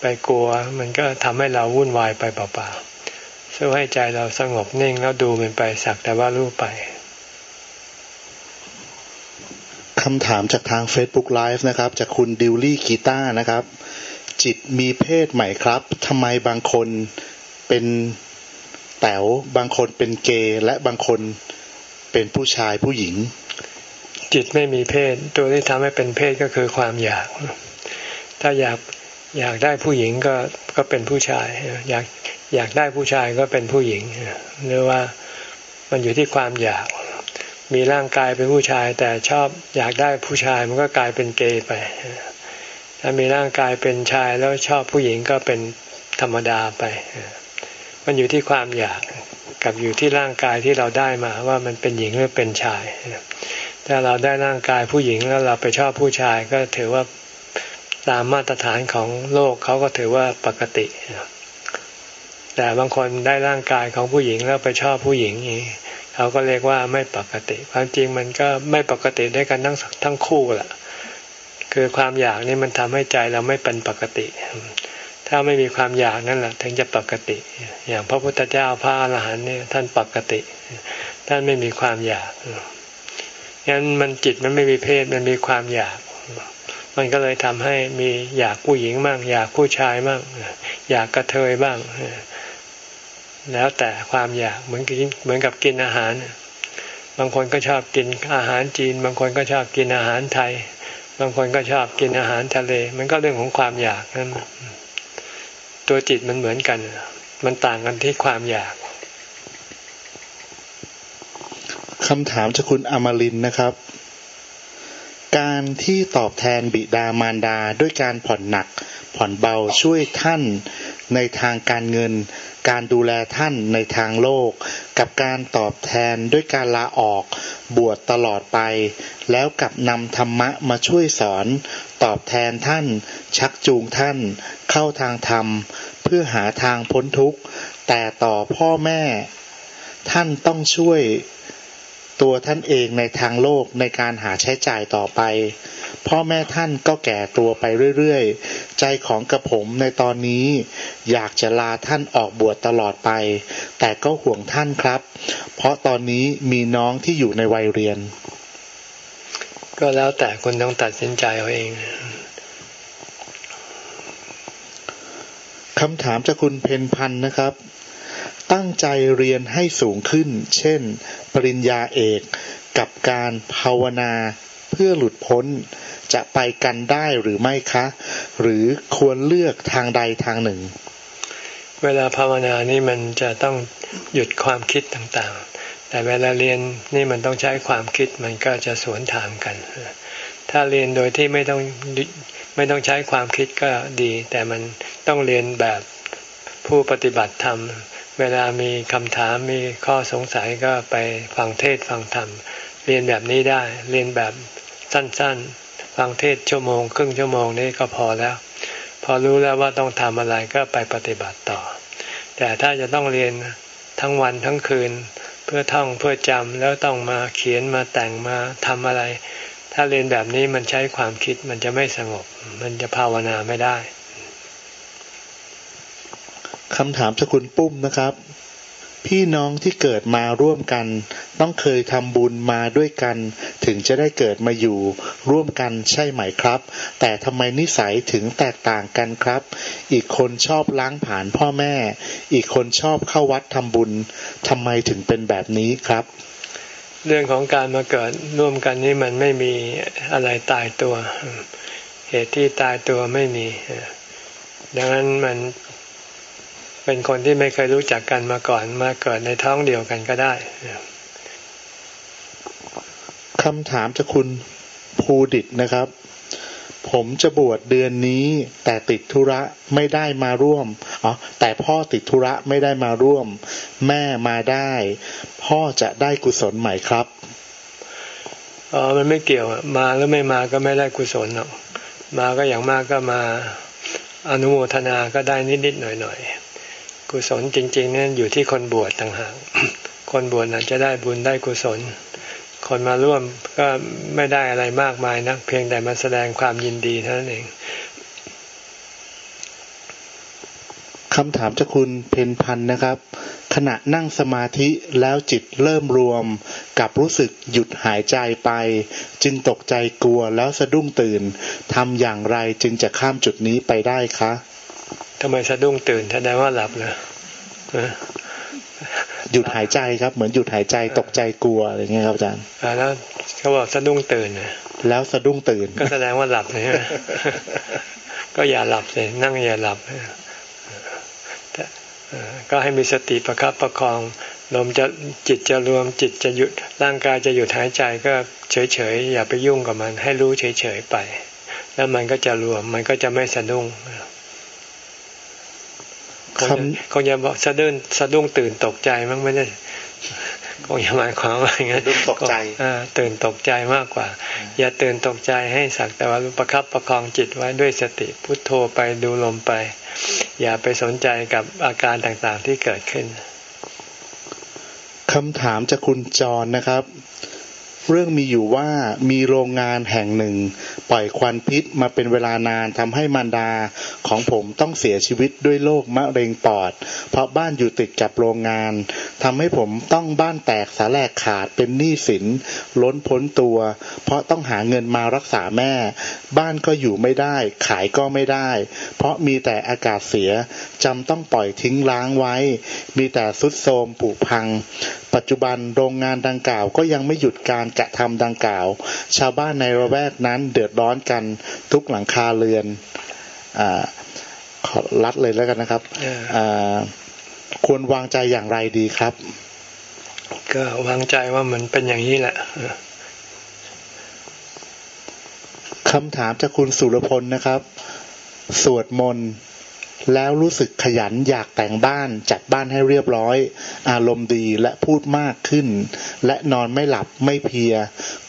ไปกลัว มันก็ทำให้เราวุ่นวายไปเปล่าๆช่วยให้ใจเราสงบนิ่งแล้วดูมันไปสักแต่ว่ารู้ไปคำถามจากทาง Facebook Live นะครับ จากคุณดิวลี่กีตานะครับ จิตมีเพศใหม่ครับทำไมบางคนเป็นแต๋วบางคนเป็นเกย์และบางคน เป็นผู้ชายผู้หญิง จิตไม่มีเพศ ตัวที่ทำให้เป็นเพศก็คือความอยาก ถ้าอยากอยากได้ผู้หญิงก็ก็เป็นผู้ชาย อยากอยากได้ผู้ชายก็เป็นผู้หญิงหรือว่ามันอยู่ที่ความอยาก มีร่างกายเป็นผู้ชาย แต่ชอบอยากได้ผู้ชายมันก็กลายเป็นเกย์ไป ถ้ามีร่างกายเป็นชายแล้วชอบผู้หญิงก็เป็นธรรมดาไป มันอยู่ที่ความอยาก กับอยู่ที่ร่างกายที่เราได้มาว่ามันเป็นหญิงหรือเป็นชายถ้าเราได้ร่างกายผู้หญิงแล้วเราไปชอบผู้ชายก็ถือว่าตามมาตรฐานของโลกเขาก็ถือว่าปกติ แต่บางคนได้ร่างกายของผู้หญิงแล้วไปชอบผู้หญิงนี้เขาก็เรียกว่าไม่ปกติ ความจริงมันก็ไม่ปกติได้กันทั้งทั้งคู่แหละคือความอยากนี่มันทำให้ใจเราไม่เป็นปกติ ถ้าไม่มีความอยากนั่นแหละถึงจะปกติ อย่างพระพุทธเจ้าพระอรหันต์เนี่ยท่านปกติ ท่านไม่มีความอยากงั้นมันจิตมันไม่มีเพศมันมีความอยากมมันก็เลยทำให้มีอยากผู้หญิงบ้างอยากผู้ชายบ้างอยากกระเทยบ้าง แล้วแต่ความอยากเหมือนกินเหมือนกับกินอาหาร บางคนก็ชอบกินอาหารจีน บางคนก็ชอบกินอาหารไทย บางคนก็ชอบกินอาหารทะเล มันก็เรื่องของความอยากนั่น ตัวจิตมันเหมือนกัน มันต่างกันที่ความอยากคำถามจากคุณอมรินนะครับ การที่ตอบแทนบิดามารดาด้วยการผ่อนหนัก ผ่อนเบาช่วยท่านในทางการเงิน การดูแลท่านในทางโลก กับการตอบแทนด้วยการลาออกบวชตลอดไป แล้วกับนำธรรมะมาช่วยสอน ตอบแทนท่าน ชักจูงท่าน เข้าทางธรรม เพื่อหาทางพ้นทุกข์ แต่ต่อพ่อแม่ ท่านต้องช่วยตัวท่านเองในทางโลกในการหาใช้จ่ายต่อไป พ่อแม่ท่านก็แก่ตัวไปเรื่อยๆ ใจของกระผมในตอนนี้ อยากจะลาท่านออกบวชตลอดไป แต่ก็ห่วงท่านครับ เพราะตอนนี้มีน้องที่อยู่ในวัยเรียน ก็แล้วแต่คุณต้องตัดสินใจเอาเองคำถามจากคุณเพนพันนะครับ ตั้งใจเรียนให้สูงขึ้น เช่น ปริญญาเอกกับการภาวนาเพื่อหลุดพ้นจะไปกันได้หรือไม่คะ หรือควรเลือกทางใดทางหนึ่ง เวลาภาวนานี่มันจะต้องหยุดความคิดต่างๆ แต่เวลาเรียนนี่มันต้องใช้ความคิดมันก็จะสวนทางกัน ถ้าเรียนโดยที่ไม่ต้องไม่ต้องใช้ความคิดก็ดี แต่มันต้องเรียนแบบผู้ปฏิบัติธรรม เวลามีคำถามมีข้อสงสัยก็ไปฟังเทศฟังธรรม เรียนแบบนี้ได้ เรียนแบบสั้นๆ ฟังเทศชั่วโมง ครึ่งชั่วโมงนี้ก็พอแล้ว พอรู้แล้วว่าต้องทำอะไรก็ไปปฏิบัติต่อ แต่ถ้าจะต้องเรียนทั้งวันทั้งคืน เพื่อท่องเพื่อจำแล้วต้องมาเขียนมาแต่งมาทำอะไร ถ้าเรียนแบบนี้มันใช้ความคิดมันจะไม่สงบ มันจะภาวนาไม่ได้คำถามสกุลปุ้มนะครับ พี่น้องที่เกิดมาร่วมกัน ต้องเคยทำบุญมาด้วยกัน ถึงจะได้เกิดมาอยู่ร่วมกันใช่ไหมครับ แต่ทำไมนิสัยถึงแตกต่างกันครับ อีกคนชอบล้างผ่านพ่อแม่ อีกคนชอบเข้าวัดทำบุญทำไมถึงเป็นแบบนี้ครับ เรื่องของการมาเกิดร่วมกันนี่มันไม่มีอะไรตายตัว เหตุที่ตายตัวไม่มี ดังนั้นมัน เป็นคนที่ไม่เคยรู้จักกันมาก่อนมาเกิดในท้องเดียวกันก็ได้คำถามจากคุณภูดิตนะครับ ผมจะบวชเดือนนี้ แต่ติดธุระไม่ได้มาร่วมอ๋อแต่พ่อติดธุระไม่ได้มาร่วม แม่มาได้ พ่อจะได้กุศลใหม่ครับอ๋อมันไม่เกี่ยวมาหรือไม่มาก็ไม่ได้กุศลหรอกมาก็อย่างมากก็มาอนุโมทนาก็ได้นิดๆหน่อยๆ กุศลจริงๆนี่อยู่ที่คนบวชต่างหาก คนบวชอาจจะได้บุญได้กุศล คนมาร่วมก็ไม่ได้อะไรมากมายนะเพียงแต่มาแสดงความยินดีเท่านั้นเองคำถามจากคุณเพนพันนะครับ ขณะนั่งสมาธิแล้วจิตเริ่มรวม กับรู้สึกหยุดหายใจไป จึงตกใจกลัวแล้วสะดุ้งตื่นทำอย่างไรจึงจะข้ามจุดนี้ไปได้คะ ทำไมสะดุ้งตื่นแสดงว่าหลับเลยหยุดหายใจครับ เหมือนหยุดหายใจตกใจกลัวอะไรเงี้ยครับอาจารย์แล้วเขาบอกสะดุ้งตื่นแล้วสะดุ้งตื่น ก็แสดงว่าหลับเลยก็อย่าหลับเลยนั่งอย่าหลับก็ให้มีสติประครับประคองลมจะจิตจะรวมจิตจะหยุดร่างกายจะหยุดหายใจก็เฉยๆอย่าไปยุ่งกับมัน ให้รู้เฉยๆไป แล้วมันก็จะรวมมันก็จะไม่สะดุ้ง คงคงจะบอกสะดุ้งสะดุ้งตื่นตกใจมั้งไม่ได้คงจะหมายความว่าอย่างนั้นตกใจตื่นตกใจมากกว่า อย่าตื่นตกใจให้สักแต่ว่าประคับประคองจิตไว้ด้วยสติพุทโธไปดูลมไป อย่าไปสนใจกับอาการต่างๆที่เกิดขึ้นคำถามจากคุณจรนะครับ เรื่องมีอยู่ว่ามีโรงงานแห่งหนึ่ง ปล่อยควันพิษมาเป็นเวลานานทำให้มารดาของผมต้องเสียชีวิตด้วยโรคมะเร็งปอด เพราะบ้านอยู่ติดกับโรงงานทำให้ผมต้องบ้านแตกสาแลกขาดเป็นหนี้สิน ล้นพ้นตัว เพราะต้องหาเงินมารักษาแม่ บ้านก็อยู่ไม่ได้ ขายก็ไม่ได้ เพราะมีแต่อากาศเสียจำต้องปล่อยทิ้งล้างไว้ มีแต่สุดโทมผุพังปัจจุบันโรงงานดังกล่าวก็ยังไม่หยุดการกระทำดังกล่าว ชาวบ้านในระแวกนั้นเดือดร้อนกันทุกหลังคาเรือนอขอรัดเลยแล้วกันนะครับควรวางใจอย่างไรดีครับ ก็วางใจว่ามันเป็นอย่างนี้แหละคำถามจากคุณสุรพลนะครับ สวดมนต์ แล้วรู้สึกขยันอยากแต่งบ้าน จัดบ้านให้เรียบร้อย อารมณ์ดีและพูดมากขึ้น และนอนไม่หลับไม่เพีย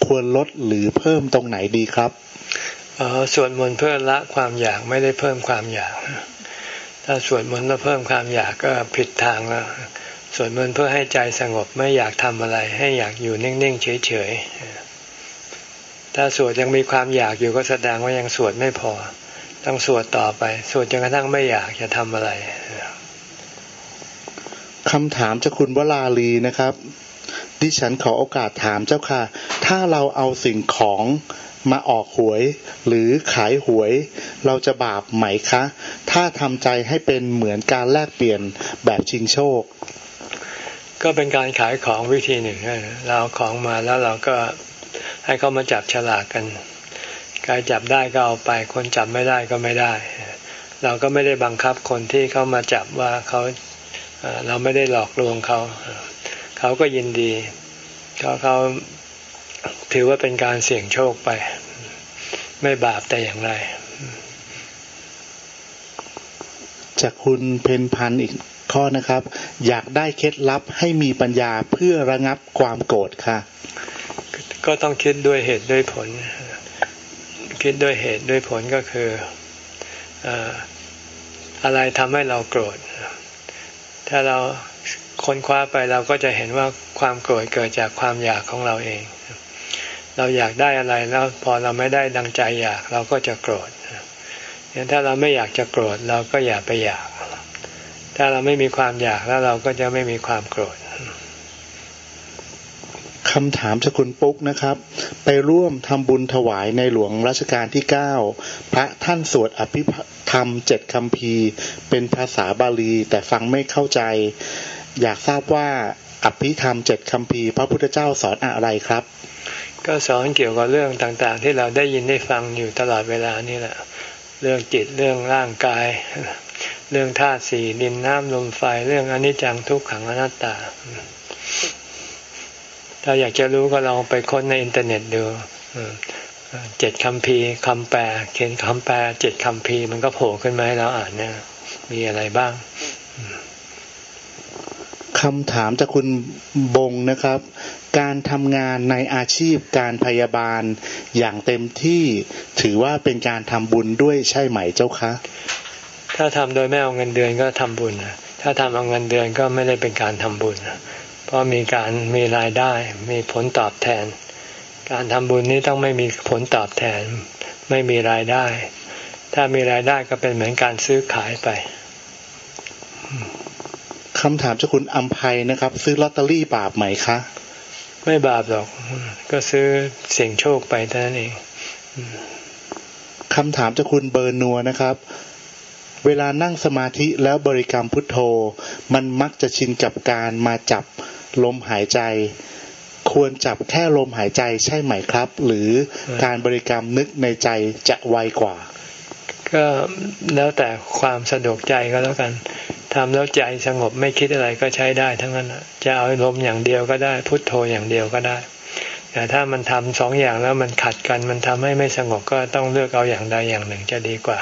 ควรลดหรือเพิ่มตรงไหนดีครับอ๋อสวดมนต์เพื่อละความอยากไม่ได้เพิ่มความอยาก ถ้าสวดมนต์แล้วเพิ่มความอยากก็ผิดทางแล้วสวดมนต์เพื่อให้ใจสงบไม่อยากทำอะไร ให้อยากอยู่นิ่งๆเฉยๆถ้าสวดยังมีความอยากอยู่ก็แสดงว่ายังสวดไม่พอ ต้องสวดต่อไป สวดจนกระทั่งไม่อยากจะทำอะไรคำถามจากคุณวลาลีนะครับ ดิฉันขอโอกาสถามเจ้าค่ะ ถ้าเราเอาสิ่งของมาออกหวย หรือขายหวย เราจะบาปไหมคะ ถ้าทำใจให้เป็นเหมือนการแลกเปลี่ยนแบบชิงโชค ก็เป็นการขายของวิธีหนึ่งเราเอาของมาแล้วเราก็ให้เขามาจับฉลากกันใครจับได้ก็เอาไป คนจับไม่ได้ก็ไม่ได้ เราก็ไม่ได้บังคับคนที่เขามาจับว่าเขาเราไม่ได้หลอกลวงเขาเขาก็ยินดีเขาเขาถือว่าเป็นการเสี่ยงโชคไป ไม่บาปแต่อย่างไร จากคุณเพนพันอีกข้อนะครับ อยากได้เคล็ดลับให้มีปัญญาเพื่อระงับความโกรธค่ะ ก็ต้องคิดด้วยเหตุด้วยผล คิดด้วยเหตุด้วยผลก็คืออะไรทำให้เราโกรธ ถ้าเราค้นคว้าไปเราก็จะเห็นว่าความโกรธเกิดจากความอยากของเราเอง เราอยากได้อะไรแล้วพอเราไม่ได้ดังใจอยากเราก็จะโกรธอย่างถ้าเราไม่อยากจะโกรธเราก็อย่าไปอยาก ถ้าเราไม่มีความอยากแล้วเราก็จะไม่มีความโกรธ คำถามจากคุณปุ๊กนะครับ ไปร่วมทำบุญถวายในหลวงรัชกาลที่เก้าพระท่านสวดอภิธรรมเจ็ดคำพีเป็นภาษาบาลีแต่ฟังไม่เข้าใจ อยากทราบว่าอภิธรรมเจ็ดคำพีพระพุทธเจ้าสอนอะไรครับ ก็สอนเกี่ยวกับเรื่องต่างๆ ที่เราได้ยินได้ฟังอยู่ตลอดเวลานี่แหละ เรื่องจิตเรื่องร่างกาย เรื่องธาตุสี่ดินน้ำลมไฟเรื่องอนิจจังทุกขังอนัตตา ถ้าอยากจะรู้ก็ลองไปค้นในอินเทอร์เน็ตดูเจ็ดคำพีคำแปลเขียนคำแปลเจ็ดคำพีมันก็โผล่ขึ้นมาให้เราอ่านเนี่ยมีอะไรบ้างคำถามจากคุณบงนะครับ การทำงานในอาชีพการพยาบาลอย่างเต็มที่ถือว่าเป็นการทำบุญด้วยใช่ไหมเจ้าคะ ถ้าทำโดยไม่เอาเงินเดือนก็ทำบุญถ้าทำเอาเงินเดือนก็ไม่ได้เป็นการทำบุญ เพราะมีการมีรายได้มีผลตอบแทน การทำบุญนี้ต้องไม่มีผลตอบแทน ไม่มีรายได้ ถ้ามีรายได้ก็เป็นเหมือนการซื้อขายไปคำถามจากคุณอัมภัยนะครับ ซื้อลอตเตอรี่บาปไหมคะ ไม่บาปหรอก ก็ซื้อเสี่ยงโชคไปเท่านั้นเองคำถามจากคุณเบอร์นัวนะครับ เวลานั่งสมาธิแล้วบริกรรมพุทโธ มันมักจะชินกับการมาจับ ลมหายใจ ควรจับแค่ลมหายใจใช่ไหมครับ หรือการบริกรรมนึกในใจจะไวกว่า ก็แล้วแต่ความสะดวกใจก็แล้วกันทำแล้วใจสงบไม่คิดอะไรก็ใช้ได้ ทั้งนั้นจะเอาลมอย่างเดียวก็ได้ พุทโธอย่างเดียวก็ได้ แต่ถ้ามันทำสองอย่างแล้วมันขัดกัน มันทำให้ไม่สงบก็ต้องเลือกเอาอย่างใดอย่างหนึ่งจะดีกว่า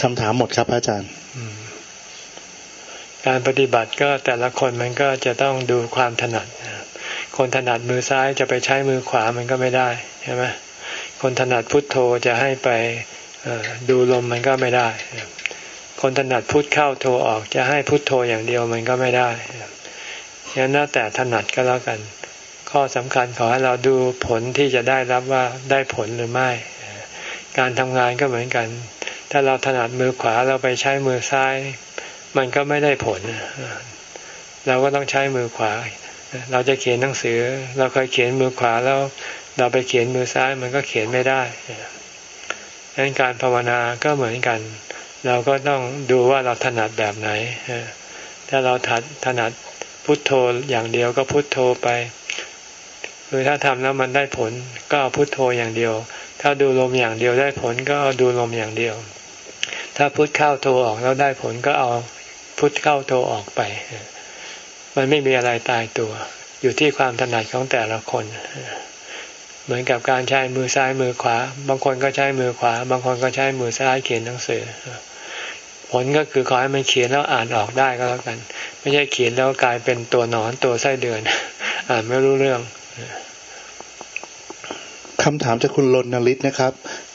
คำถามหมดครับอาจารย์ การปฏิบัติก็แต่ละคนมันก็จะต้องดูความถนัด คนถนัดมือซ้ายจะไปใช้มือขวามันก็ไม่ได้ใช่ไหมคนถนัดพุทโธจะให้ไปดูลมมันก็ไม่ได้ คนถนัดพุทเข้าโธออกจะให้พุทโธอย่างเดียวมันก็ไม่ได้ยันน่าแต่ถนัดก็แล้วกัน ข้อสำคัญขอให้เราดูผลที่จะได้รับว่าได้ผลหรือไม่ การทำงานก็เหมือนกัน ถ้าเราถนัดมือขวาเราไปใช้มือซ้าย มันก็ไม่ได้ผล เราก็ต้องใช้มือขวา เราจะเขียนหนังสือ เราเคยเขียนมือขวาแล้ว เราไปเขียนมือซ้ายมันก็เขียนไม่ได้ดังนั้นการภาวนาก็เหมือนกัน เราก็ต้องดูว่าเราถนัดแบบไหน ถ้าเราถัดถนัดพุทโธอย่างเดียวก็พุทโธไปคือถ้าทำแล้วมันได้ผลก็เอาพุทโธอย่างเดียว ถ้าดูลมอย่างเดียวได้ผลก็เอาดูลมอย่างเดียว ถ้าพุทเข้าโธออกแล้วได้ผลก็เอา พุทเข้าโธออกไป มันไม่มีอะไรตายตัว อยู่ที่ความถนัดของแต่ละคน เหมือนกับการใช้มือซ้ายมือขวา บางคนก็ใช้มือขวา บางคนก็ใช้มือซ้ายเขียนหนังสือ ผลก็คือขอให้มันเขียนแล้วอ่านออกได้ก็แล้วกัน ไม่ใช่เขียนแล้วกลายเป็นตัวหนอนตัวไส้เดือน อ่านไม่รู้เรื่องคำถามจากคุณลนลิศนะครับ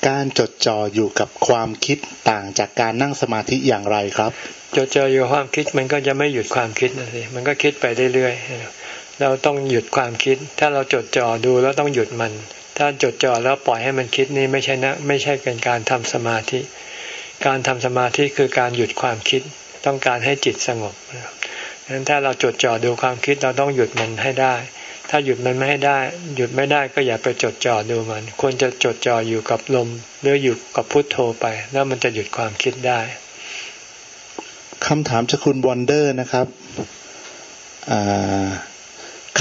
การจดจ่ออยู่กับความคิดต่างจากการนั่งสมาธิอย่างไรครับ จดจ่ออยู่ความคิดมันก็จะไม่หยุดความคิดนะสิมันก็คิดไปเรื่อยๆเราต้องหยุดความคิด ถ้าเราจดจ่อดูแล้วต้องหยุดมัน ถ้าจดจ่อแล้วปล่อยให้มันคิดนี่ไม่ใช่นะไม่ใช่เป็นการทำสมาธิ การทำสมาธิคือการหยุดความคิด ต้องการให้จิตสงบดังนั้นถ้าเราจดจ่อดูความคิดเราต้องหยุดมันให้ได้ ถ้าหยุดมันไม่ให้ได้ หยุดไม่ได้ก็อย่าไปจดจ่อดูมัน ควรจะจดจ่ออยู่กับลมหรืออยู่กับพุทโธไป แล้วมันจะหยุดความคิดได้ คำถามจากคุณบอนเดอร์นะครับ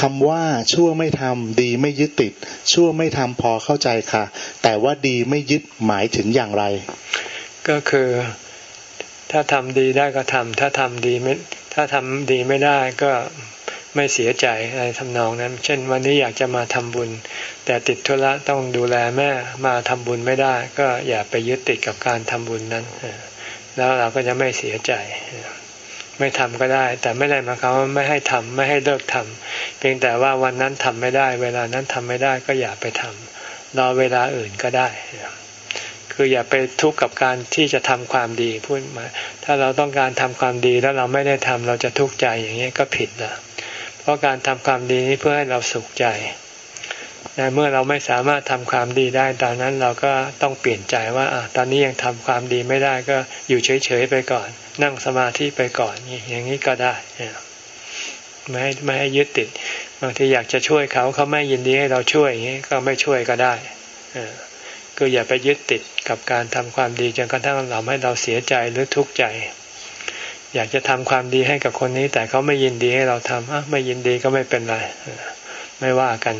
คำว่าชั่วไม่ทำดีไม่ยึดติด ชั่วไม่ทำพอเข้าใจค่ะ แต่ว่าดีไม่ยึดหมายถึงอย่างไร ก็คือถ้าทำดีได้ก็ทำถ้าทำดีไม่ถ้าทำดีไม่ได้ก็ไม่เสียใจอะไรทำนองนั้น เช่น วันนี้อยากจะมาทำบุญ แต่ติดธุระต้องดูแลแม่มาทำบุญไม่ได้ ก็อย่าไปยึดติดกับการทำบุญนั้น แล้วเราก็จะไม่เสียใจ ไม่ทำก็ได้ แต่ไม่ได้มาเขาไม่ให้ทำไม่ให้เลิกทำเพียงแต่ว่าวันนั้นทำไม่ได้ เวลานั้นทำไม่ได้ก็อย่าไปทำรอเวลาอื่นก็ได้ คืออย่าไปทุกข์กับการที่จะทำความดีพูดมา ถ้าเราต้องการทำความดีแล้วเราไม่ได้ทำเราจะทุกข์ใจอย่างนี้ก็ผิดละเพราะการทำความดีนี้เพื่อให้เราสุขใจ แต่เมื่อเราไม่สามารถทำความดีได้ ตอนนั้นเราก็ต้องเปลี่ยนใจว่าอตอนนี้ยังทำความดีไม่ได้ก็อยู่เฉยๆไปก่อน นั่งสมาธิไปก่อนอย่างนี้ก็ได้ไม่ให้ไม่ให้ยึดติดบางทีอยากจะช่วยเขาเขาไม่ยินดีให้เราช่วยอย่างนี้ก็ไม่ช่วยก็ได้ก็อย่าไปยึดติดกับการทำความดีจนกระทั่งเราให้เราเสียใจหรือทุกข์ใจ อยากจะทำความดีให้กับคนนี้ แต่เขาไม่ยินดีให้เราทำไม่ยินดีก็ไม่เป็นไรไม่ว่ากัน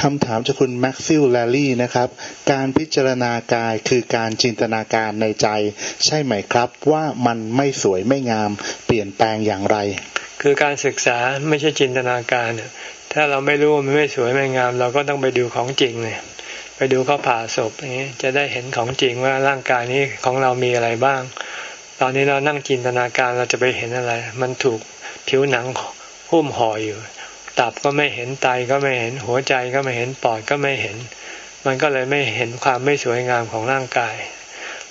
คำถามจากคุณแม็กซิลแลลี่นะครับ การพิจารณากายคือการจินตนาการในใจ ใช่ไหมครับ ว่ามันไม่สวยไม่งาม เปลี่ยนแปลงอย่างไร คือการศึกษาไม่ใช่จินตนาการ ถ้าเราไม่รู้ว่ามันไม่สวยไม่งาม เราก็ต้องไปดูของจริงเลยไปดูเขาผ่าศพนี้จะได้เห็นของจริงว่าร่างกายนี้ของเรามีอะไรบ้าง ตอนนี้เรานั่งจินตนาการเราจะไปเห็นอะไร มันถูกผิวหนังหุ้มห่ออยู่ ตับก็ไม่เห็นไตก็ไม่เห็นหัวใจก็ไม่เห็นปอดก็ไม่เห็น มันก็เลยไม่เห็นความไม่สวยงามของร่างกาย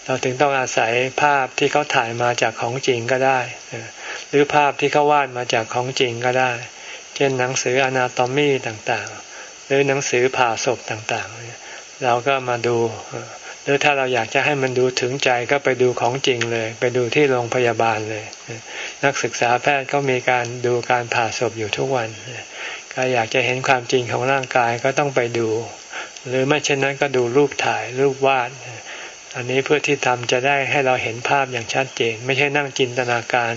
เราถึงต้องอาศัยภาพที่เขาถ่ายมาจากของจริงก็ได้ หรือภาพที่เขาวาดมาจากของจริงก็ได้ เช่นหนังสืออนาโตมีต่างๆ หรือหนังสือผ่าศพต่างๆ เราก็มาดูหรือถ้าเราอยากจะให้มันดูถึงใจก็ไปดูของจริงเลย ไปดูที่โรงพยาบาลเลย นักศึกษาแพทย์ก็มีการดูการผ่าศพอยู่ทุกวัน ก็อยากจะเห็นความจริงของร่างกายก็ต้องไปดู หรือไม่เช่นนั้นก็ดูรูปถ่ายรูปวาด อันนี้เพื่อที่ทำจะได้ให้เราเห็นภาพอย่างชัดเจน ไม่ใช่นั่งจินตนาการ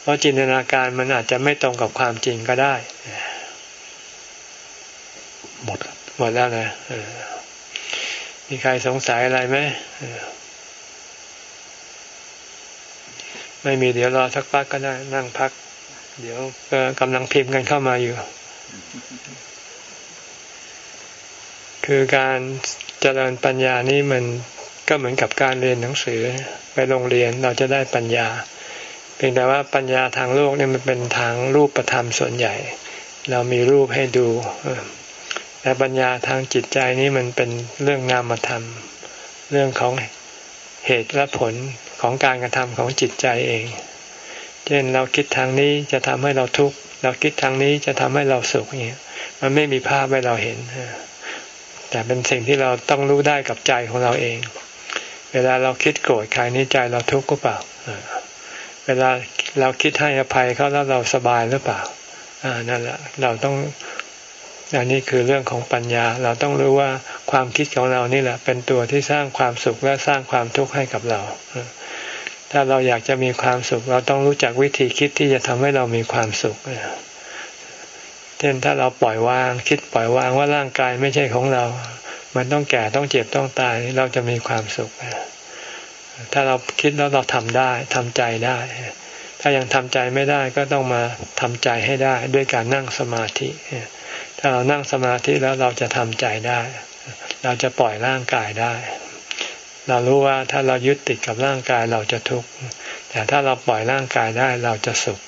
เพราะจินตนาการมันอาจจะไม่ตรงกับความจริงก็ได้ หมดหมดแล้วนะมีใครสงสัยอะไรไหมไม่มีเดี๋ยวรอสักพักก็ได้นั่งพัก เดี๋ยวกำลังพิมพ์กันเข้ามาอยู่ คือการเจริญปัญญานี่มันก็เหมือนกับการเรียนหนังสือไปโรงเรียนเราจะได้ปัญญา เพียงแต่ว่าปัญญาทางโลกนี่มันเป็นทางรูปประธรรมส่วนใหญ่ เรามีรูปให้ดูแต่ปัญญาทางจิตใจนี้มันเป็นเรื่องนามธรรม เรื่องของเหตุและผลของการกระทำของจิตใจเอง เช่นเราคิดทางนี้จะทำให้เราทุกข์ เราคิดทางนี้จะทำให้เราสุขเงี้ยมันไม่มีภาพให้เราเห็น แต่เป็นสิ่งที่เราต้องรู้ได้กับใจของเราเอง เวลาเราคิดโกรธใครนี้ใจเราทุกข์ก็เปล่า เวลาเราคิดให้อภัยเขาแล้วเราสบายหรือเปล่าอ่านั่นแหละเราต้องอันนี้คือเรื่องของปัญญา เราต้องรู้ว่าความคิดของเรานี่แหละ เป็นตัวที่สร้างความสุขและสร้างความทุกข์ให้กับเรา ถ้าเราอยากจะมีความสุข เราต้องรู้จักวิธีคิดที่จะทำให้เรามีความสุขเช่นถ้าเราปล่อยวาง คิดปล่อยวางว่าร่างกายไม่ใช่ของเรา มันต้องแก่ต้องเจ็บต้องตายเราจะมีความสุข ถ้าเราคิดแล้วเราทำได้ทำใจได้ ถ้ายังทำใจไม่ได้ก็ต้องมาทำใจให้ได้ ด้วยการนั่งสมาธิ ถ้าเรานั่งสมาธิแล้วเราจะทำใจได้ เราจะปล่อยร่างกายได้ เรารู้ว่าถ้าเรายึดติดกับร่างกายเราจะทุกข์แต่ถ้าเราปล่อยร่างกายได้เราจะสุข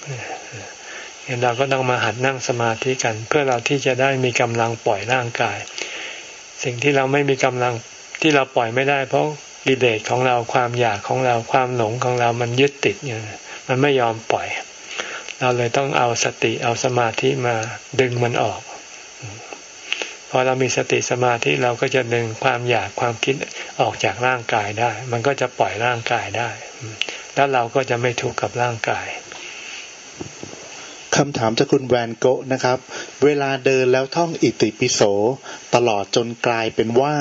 เราก็ต้องมาหัดนั่งสมาธิกัน เพื่อเราที่จะได้มีกำลังปล่อยร่างกาย สิ่งที่เราไม่มีกำลังที่เราปล่อยไม่ได้ เพราะกิเลสของเราความอยากของเราความหลงของเรามันยึดติดอย่มันไม่ยอมปล่อย เราเลยต้องเอาสติเอาสมาธิมาดึงมันออก พอเรามีสติสมาธิเราก็จะดึงความอยากความคิดออกจากร่างกายได้ มันก็จะปล่อยร่างกายได้ แล้วเราก็จะไม่ทุกข์กับร่างกายคำถามจากคุณแวนโกะนะครับ เวลาเดินแล้วท่องอิติปิโส ตลอดจนกลายเป็นว่า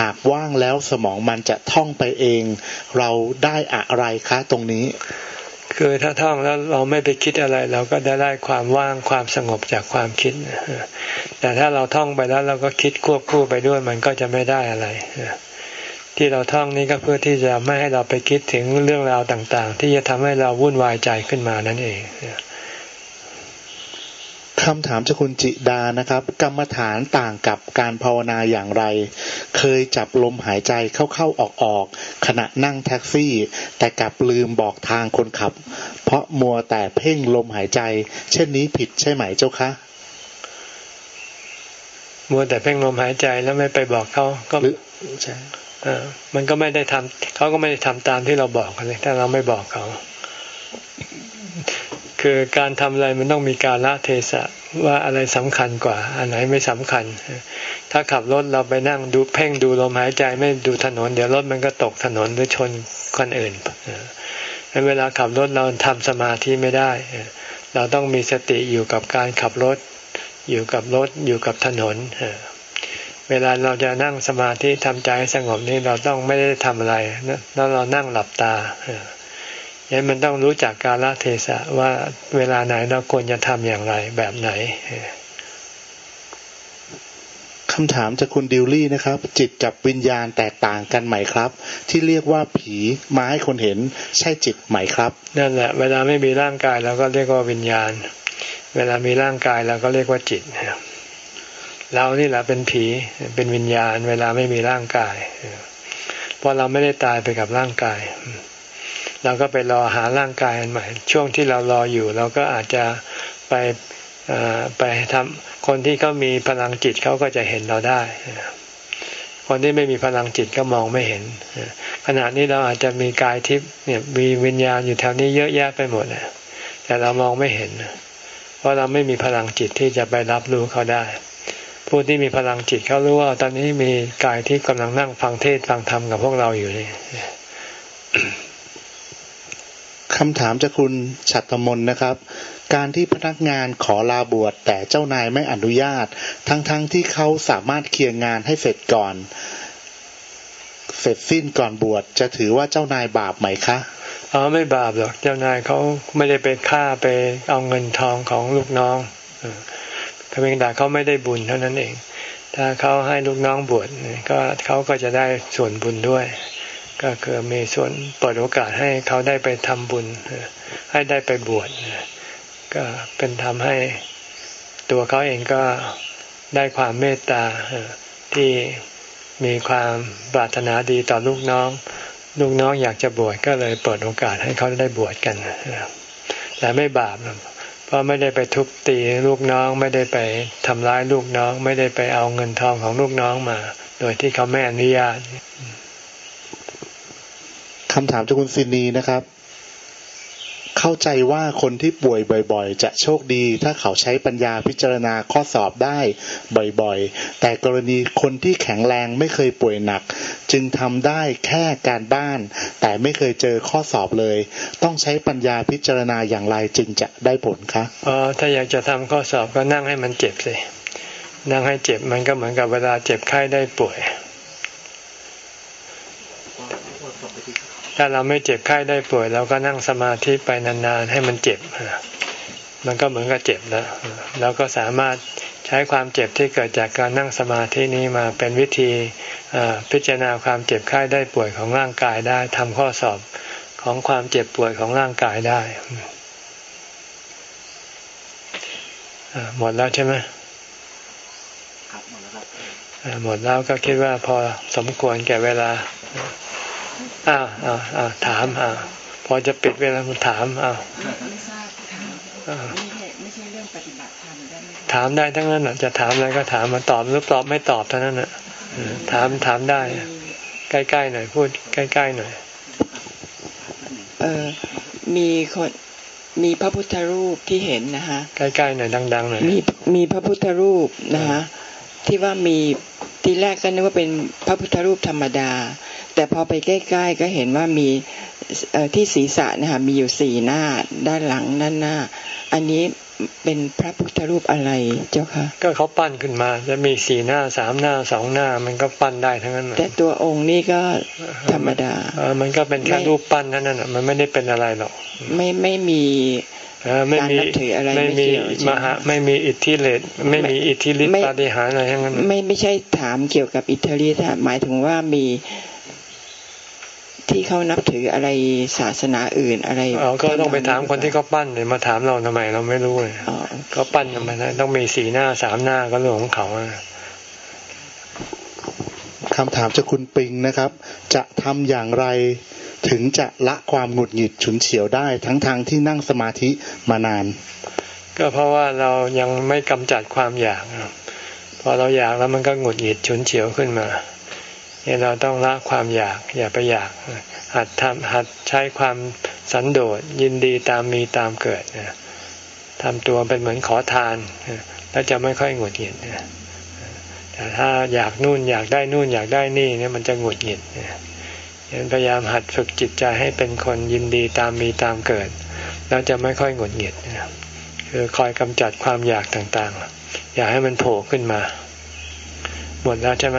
หากว่างแล้วสมองมันจะท่องไปเอง เราได้อะไรคะตรงนี้ คือถ้าท่องแล้วเราไม่ไปคิดอะไร เราก็ได้ได้ความว่างความสงบจากความคิด แต่ถ้าเราท่องไปแล้วเราก็คิดควบคู่ไปด้วยมันก็จะไม่ได้อะไร ที่เราท่องนี้ก็เพื่อที่จะไม่ให้เราไปคิดถึงเรื่องราวต่าง ๆ ที่จะทำให้เราวุ่นวายใจขึ้นมานั่นเอง คำถามจากคุณจิดานะครับ กรรมฐานต่างกับการภาวนาอย่างไร เคยจับลมหายใจเข้าๆออกๆขณะนั่งแท็กซี่ แต่กลับลืมบอกทางคนขับ เพราะมัวแต่เพ่งลมหายใจ เช่นนี้ผิดใช่ไหมเจ้าคะมัวแต่เพ่งลมหายใจแล้วไม่ไปบอกเขาก็ใช่มันก็ไม่ได้ทำเขาก็ไม่ได้ทำตามที่เราบอกกันเลยถ้าเราไม่บอกเขา คือการทำอะไรมันต้องมีการละเทศะว่าอะไรสำคัญกว่า อันไหนไม่สำคัญ ถ้าขับรถเราไปนั่งดูเพ่งดูลมหายใจไม่ดูถนน เดี๋ยวรถมันก็ตกถนนหรือชนคนอื่นเวลาขับรถเราทำสมาธิไม่ได้ เราต้องมีสติอยู่กับการขับรถ อยู่กับรถอยู่กับถนนเวลาเราจะนั่งสมาธิทำใจสงบนี่เราต้องไม่ได้ทำอะไรแล้วเรานั่งหลับตา ยันมันต้องรู้จักกาลเทศะว่าเวลาไหนเราควรจะทำอย่างไรแบบไหนคำถามจากคุณดิวลี่นะครับ จิตกับวิญญาณแตกต่างกันไหมครับ ที่เรียกว่าผีมาให้คนเห็นใช่จิตไหมครับนั่นแหละ เวลาไม่มีร่างกายเราก็เรียกว่าวิญญาณ เวลามีร่างกายเราก็เรียกว่าจิตเรานี่แหละเป็นผีเป็นวิญญาณ เวลาไม่มีร่างกายเพราะเราไม่ได้ตายไปกับร่างกาย เราก็ไปรอหาร่างกายอันใหม่ ช่วงที่เรารออยู่ เราก็อาจจะไปไปทำคนที่เขามีพลังจิตเขาก็จะเห็นเราได้ คนที่ไม่มีพลังจิตก็มองไม่เห็น ขณะนี้เราอาจจะมีกายทิพย์เนี่ยมีวิญญาณอยู่แถวนี้เยอะแยะไปหมดแต่เรามองไม่เห็น เพราะเราไม่มีพลังจิตที่จะไปรับรู้เขาได้ ผู้ที่มีพลังจิตเขารู้ว่า ตอนนี้มีกายที่กำลังนั่งฟังเทศฟังธรรมกับพวกเราอยู่นี่ คำถามจากคุณฉัตรมนนะครับ การที่พนักงานขอลาบวชแต่เจ้านายไม่อนุญาต ทั้งๆทที่เขาสามารถเคลียร์งานให้เสร็จก่อน เสร็จสิ้นก่อนบวชจะถือว่าเจ้านายบาปไหมคะอ๋อไม่บาปหรอกเจ้านายเขาไม่ได้ไปฆ่าไปเอาเงินทองของลูกน้องเพียงแต่เขาไม่ได้บุญเท่านั้นเอง ถ้าเขาให้ลูกน้องบวชก็เขาก็จะได้ส่วนบุญด้วย ก็คือมีส่วนเปิดโอกาสให้เขาได้ไปทำบุญ ให้ได้ไปบวชก็เป็นทำให้ตัวเขาเองก็ได้ความเมตตาที่มีความปรารถนาดีต่อลูกน้อง ลูกน้องอยากจะบวชก็เลยเปิดโอกาสให้เขาได้บวชกันแต่ไม่บาปเพราะไม่ได้ไปทุบตีลูกน้อง ไม่ได้ไปทำร้ายลูกน้อง ไม่ได้ไปเอาเงินทองของลูกน้องมา โดยที่เขาไม่อนุญาต คำถามจากคุณซินีนะครับ เข้าใจว่าคนที่ป่วยบ่อยๆ จะโชคดีถ้าเขาใช้ปัญญาพิจารณาข้อสอบได้บ่อยๆ แต่กรณีคนที่แข็งแรงไม่เคยป่วยหนัก จึงทำได้แค่การบ้าน แต่ไม่เคยเจอข้อสอบเลย ต้องใช้ปัญญาพิจารณาอย่างไรจึงจะได้ผลคะอ๋อถ้าอยากจะทำข้อสอบก็นั่งให้มันเจ็บสินั่งให้เจ็บมันก็เหมือนกับเวลาเจ็บไข้ได้ป่วย ถ้าเราไม่เจ็บไข้ได้ป่วยเราก็นั่งสมาธิไปนานๆให้มันเจ็บ มันก็เหมือนกับเจ็บแล้วเราก็สามารถใช้ความเจ็บที่เกิดจากการนั่งสมาธินี้มาเป็นวิธีพิจารณาความเจ็บไข้ได้ป่วยของร่างกายได้ทำข้อสอบของความเจ็บป่วยของร่างกายได้หมดแล้วใช่ไหมหมดแล้วก็คิดว่าพอสมควรแก่เวลา อ้าวอ้าวอ้าวถามอ้าวพอจะปิดเวลาถามอ้าวไม่ทราบไม่ใช่ไม่ใช่เรื่องปฏิบัติธรรมได้ไหมถามได้ทั้งนั้นจะถามอะไรก็ถามมาตอบหรือตอบไม่ตอบเท่านั้นน่ะถามถามได้ ใกล้ๆหน่อยพูดใกล้ๆหน่อยเออมีคนมีพระพุทธรูปที่เห็นนะคะใกล้ๆหน่อยดังๆหน่อยมีมีพระพุทธรูปนะคะที่ว่ามีทีแรกก็นึกว่าเป็นพระพุทธรูปธรรมดา แต่พอไปใกล้ๆก็เห็นว่ามีที่ศีรษะนะคะมีอยู่สี่หน้าด้านหลังด้านหน้า อันนี้เป็นพระพุทธรูปอะไรเจ้าคะก็เขาปั้นขึ้นมา จะมีสี่หน้าสามหน้าสองหน้า มันก็ปั้นได้ทั้งนั้นแต่ตัวองค์นี้ก็ธรรมดาเออมันก็เป็นแค่รูปปั้นนั่นน่ะมันไม่ได้เป็นอะไรหรอกไม่ไม่มีไม่มีไม่มีมหาไม่มีอิทธิฤทธิ์ไม่มีอิทธิฤทธิ์ปฏิหารอะไรทั้งนั้นไม่ไม่ใช่ถามเกี่ยวกับอิทธิฤทธิ์หมายถึงว่ามี ที่เขานับถืออะไรศาสนาอื่นอะไรอ๋อก็ต้องไปถามคนที่เขาปั้นเลยมาถามเราทำไมเราไม่รู้เลยเขาปั้นทำไมต้องมีสีหน้าสามหน้าก็เรื่องของเขาคำถามจากคุณปิงนะครับ จะทำอย่างไรถึงจะละความหงุดหงิดฉุนเฉียวได้ทั้งทางที่นั่งสมาธิมานาน ก็เพราะว่าเรายังไม่กำจัดความอยากพอเราอยากแล้วมันก็หงุดหงิดฉุนเฉียวขึ้นมาเนี่เราต้องละความอยาก อย่าไปอยาก หัดทำหัดใช้ความสันโดษยินดีตามมีตามเกิดทำตัวเป็นเหมือนขอทาน แล้วจะไม่ค่อยหงุดหงิดแต่ถ้าอยากนู่นอยากได้นู่นอยากได้นี่เนี่ยมันจะหงุดหงิดเนี่ยพยายามหัดฝึกจิตใจให้เป็นคนยินดีตามมีตามเกิด แล้วจะไม่ค่อยหงุดหงิดคือคอยกำจัดความอยากต่างๆ อย่าให้มันโผล่ขึ้นมา หมดแล้วใช่ไหม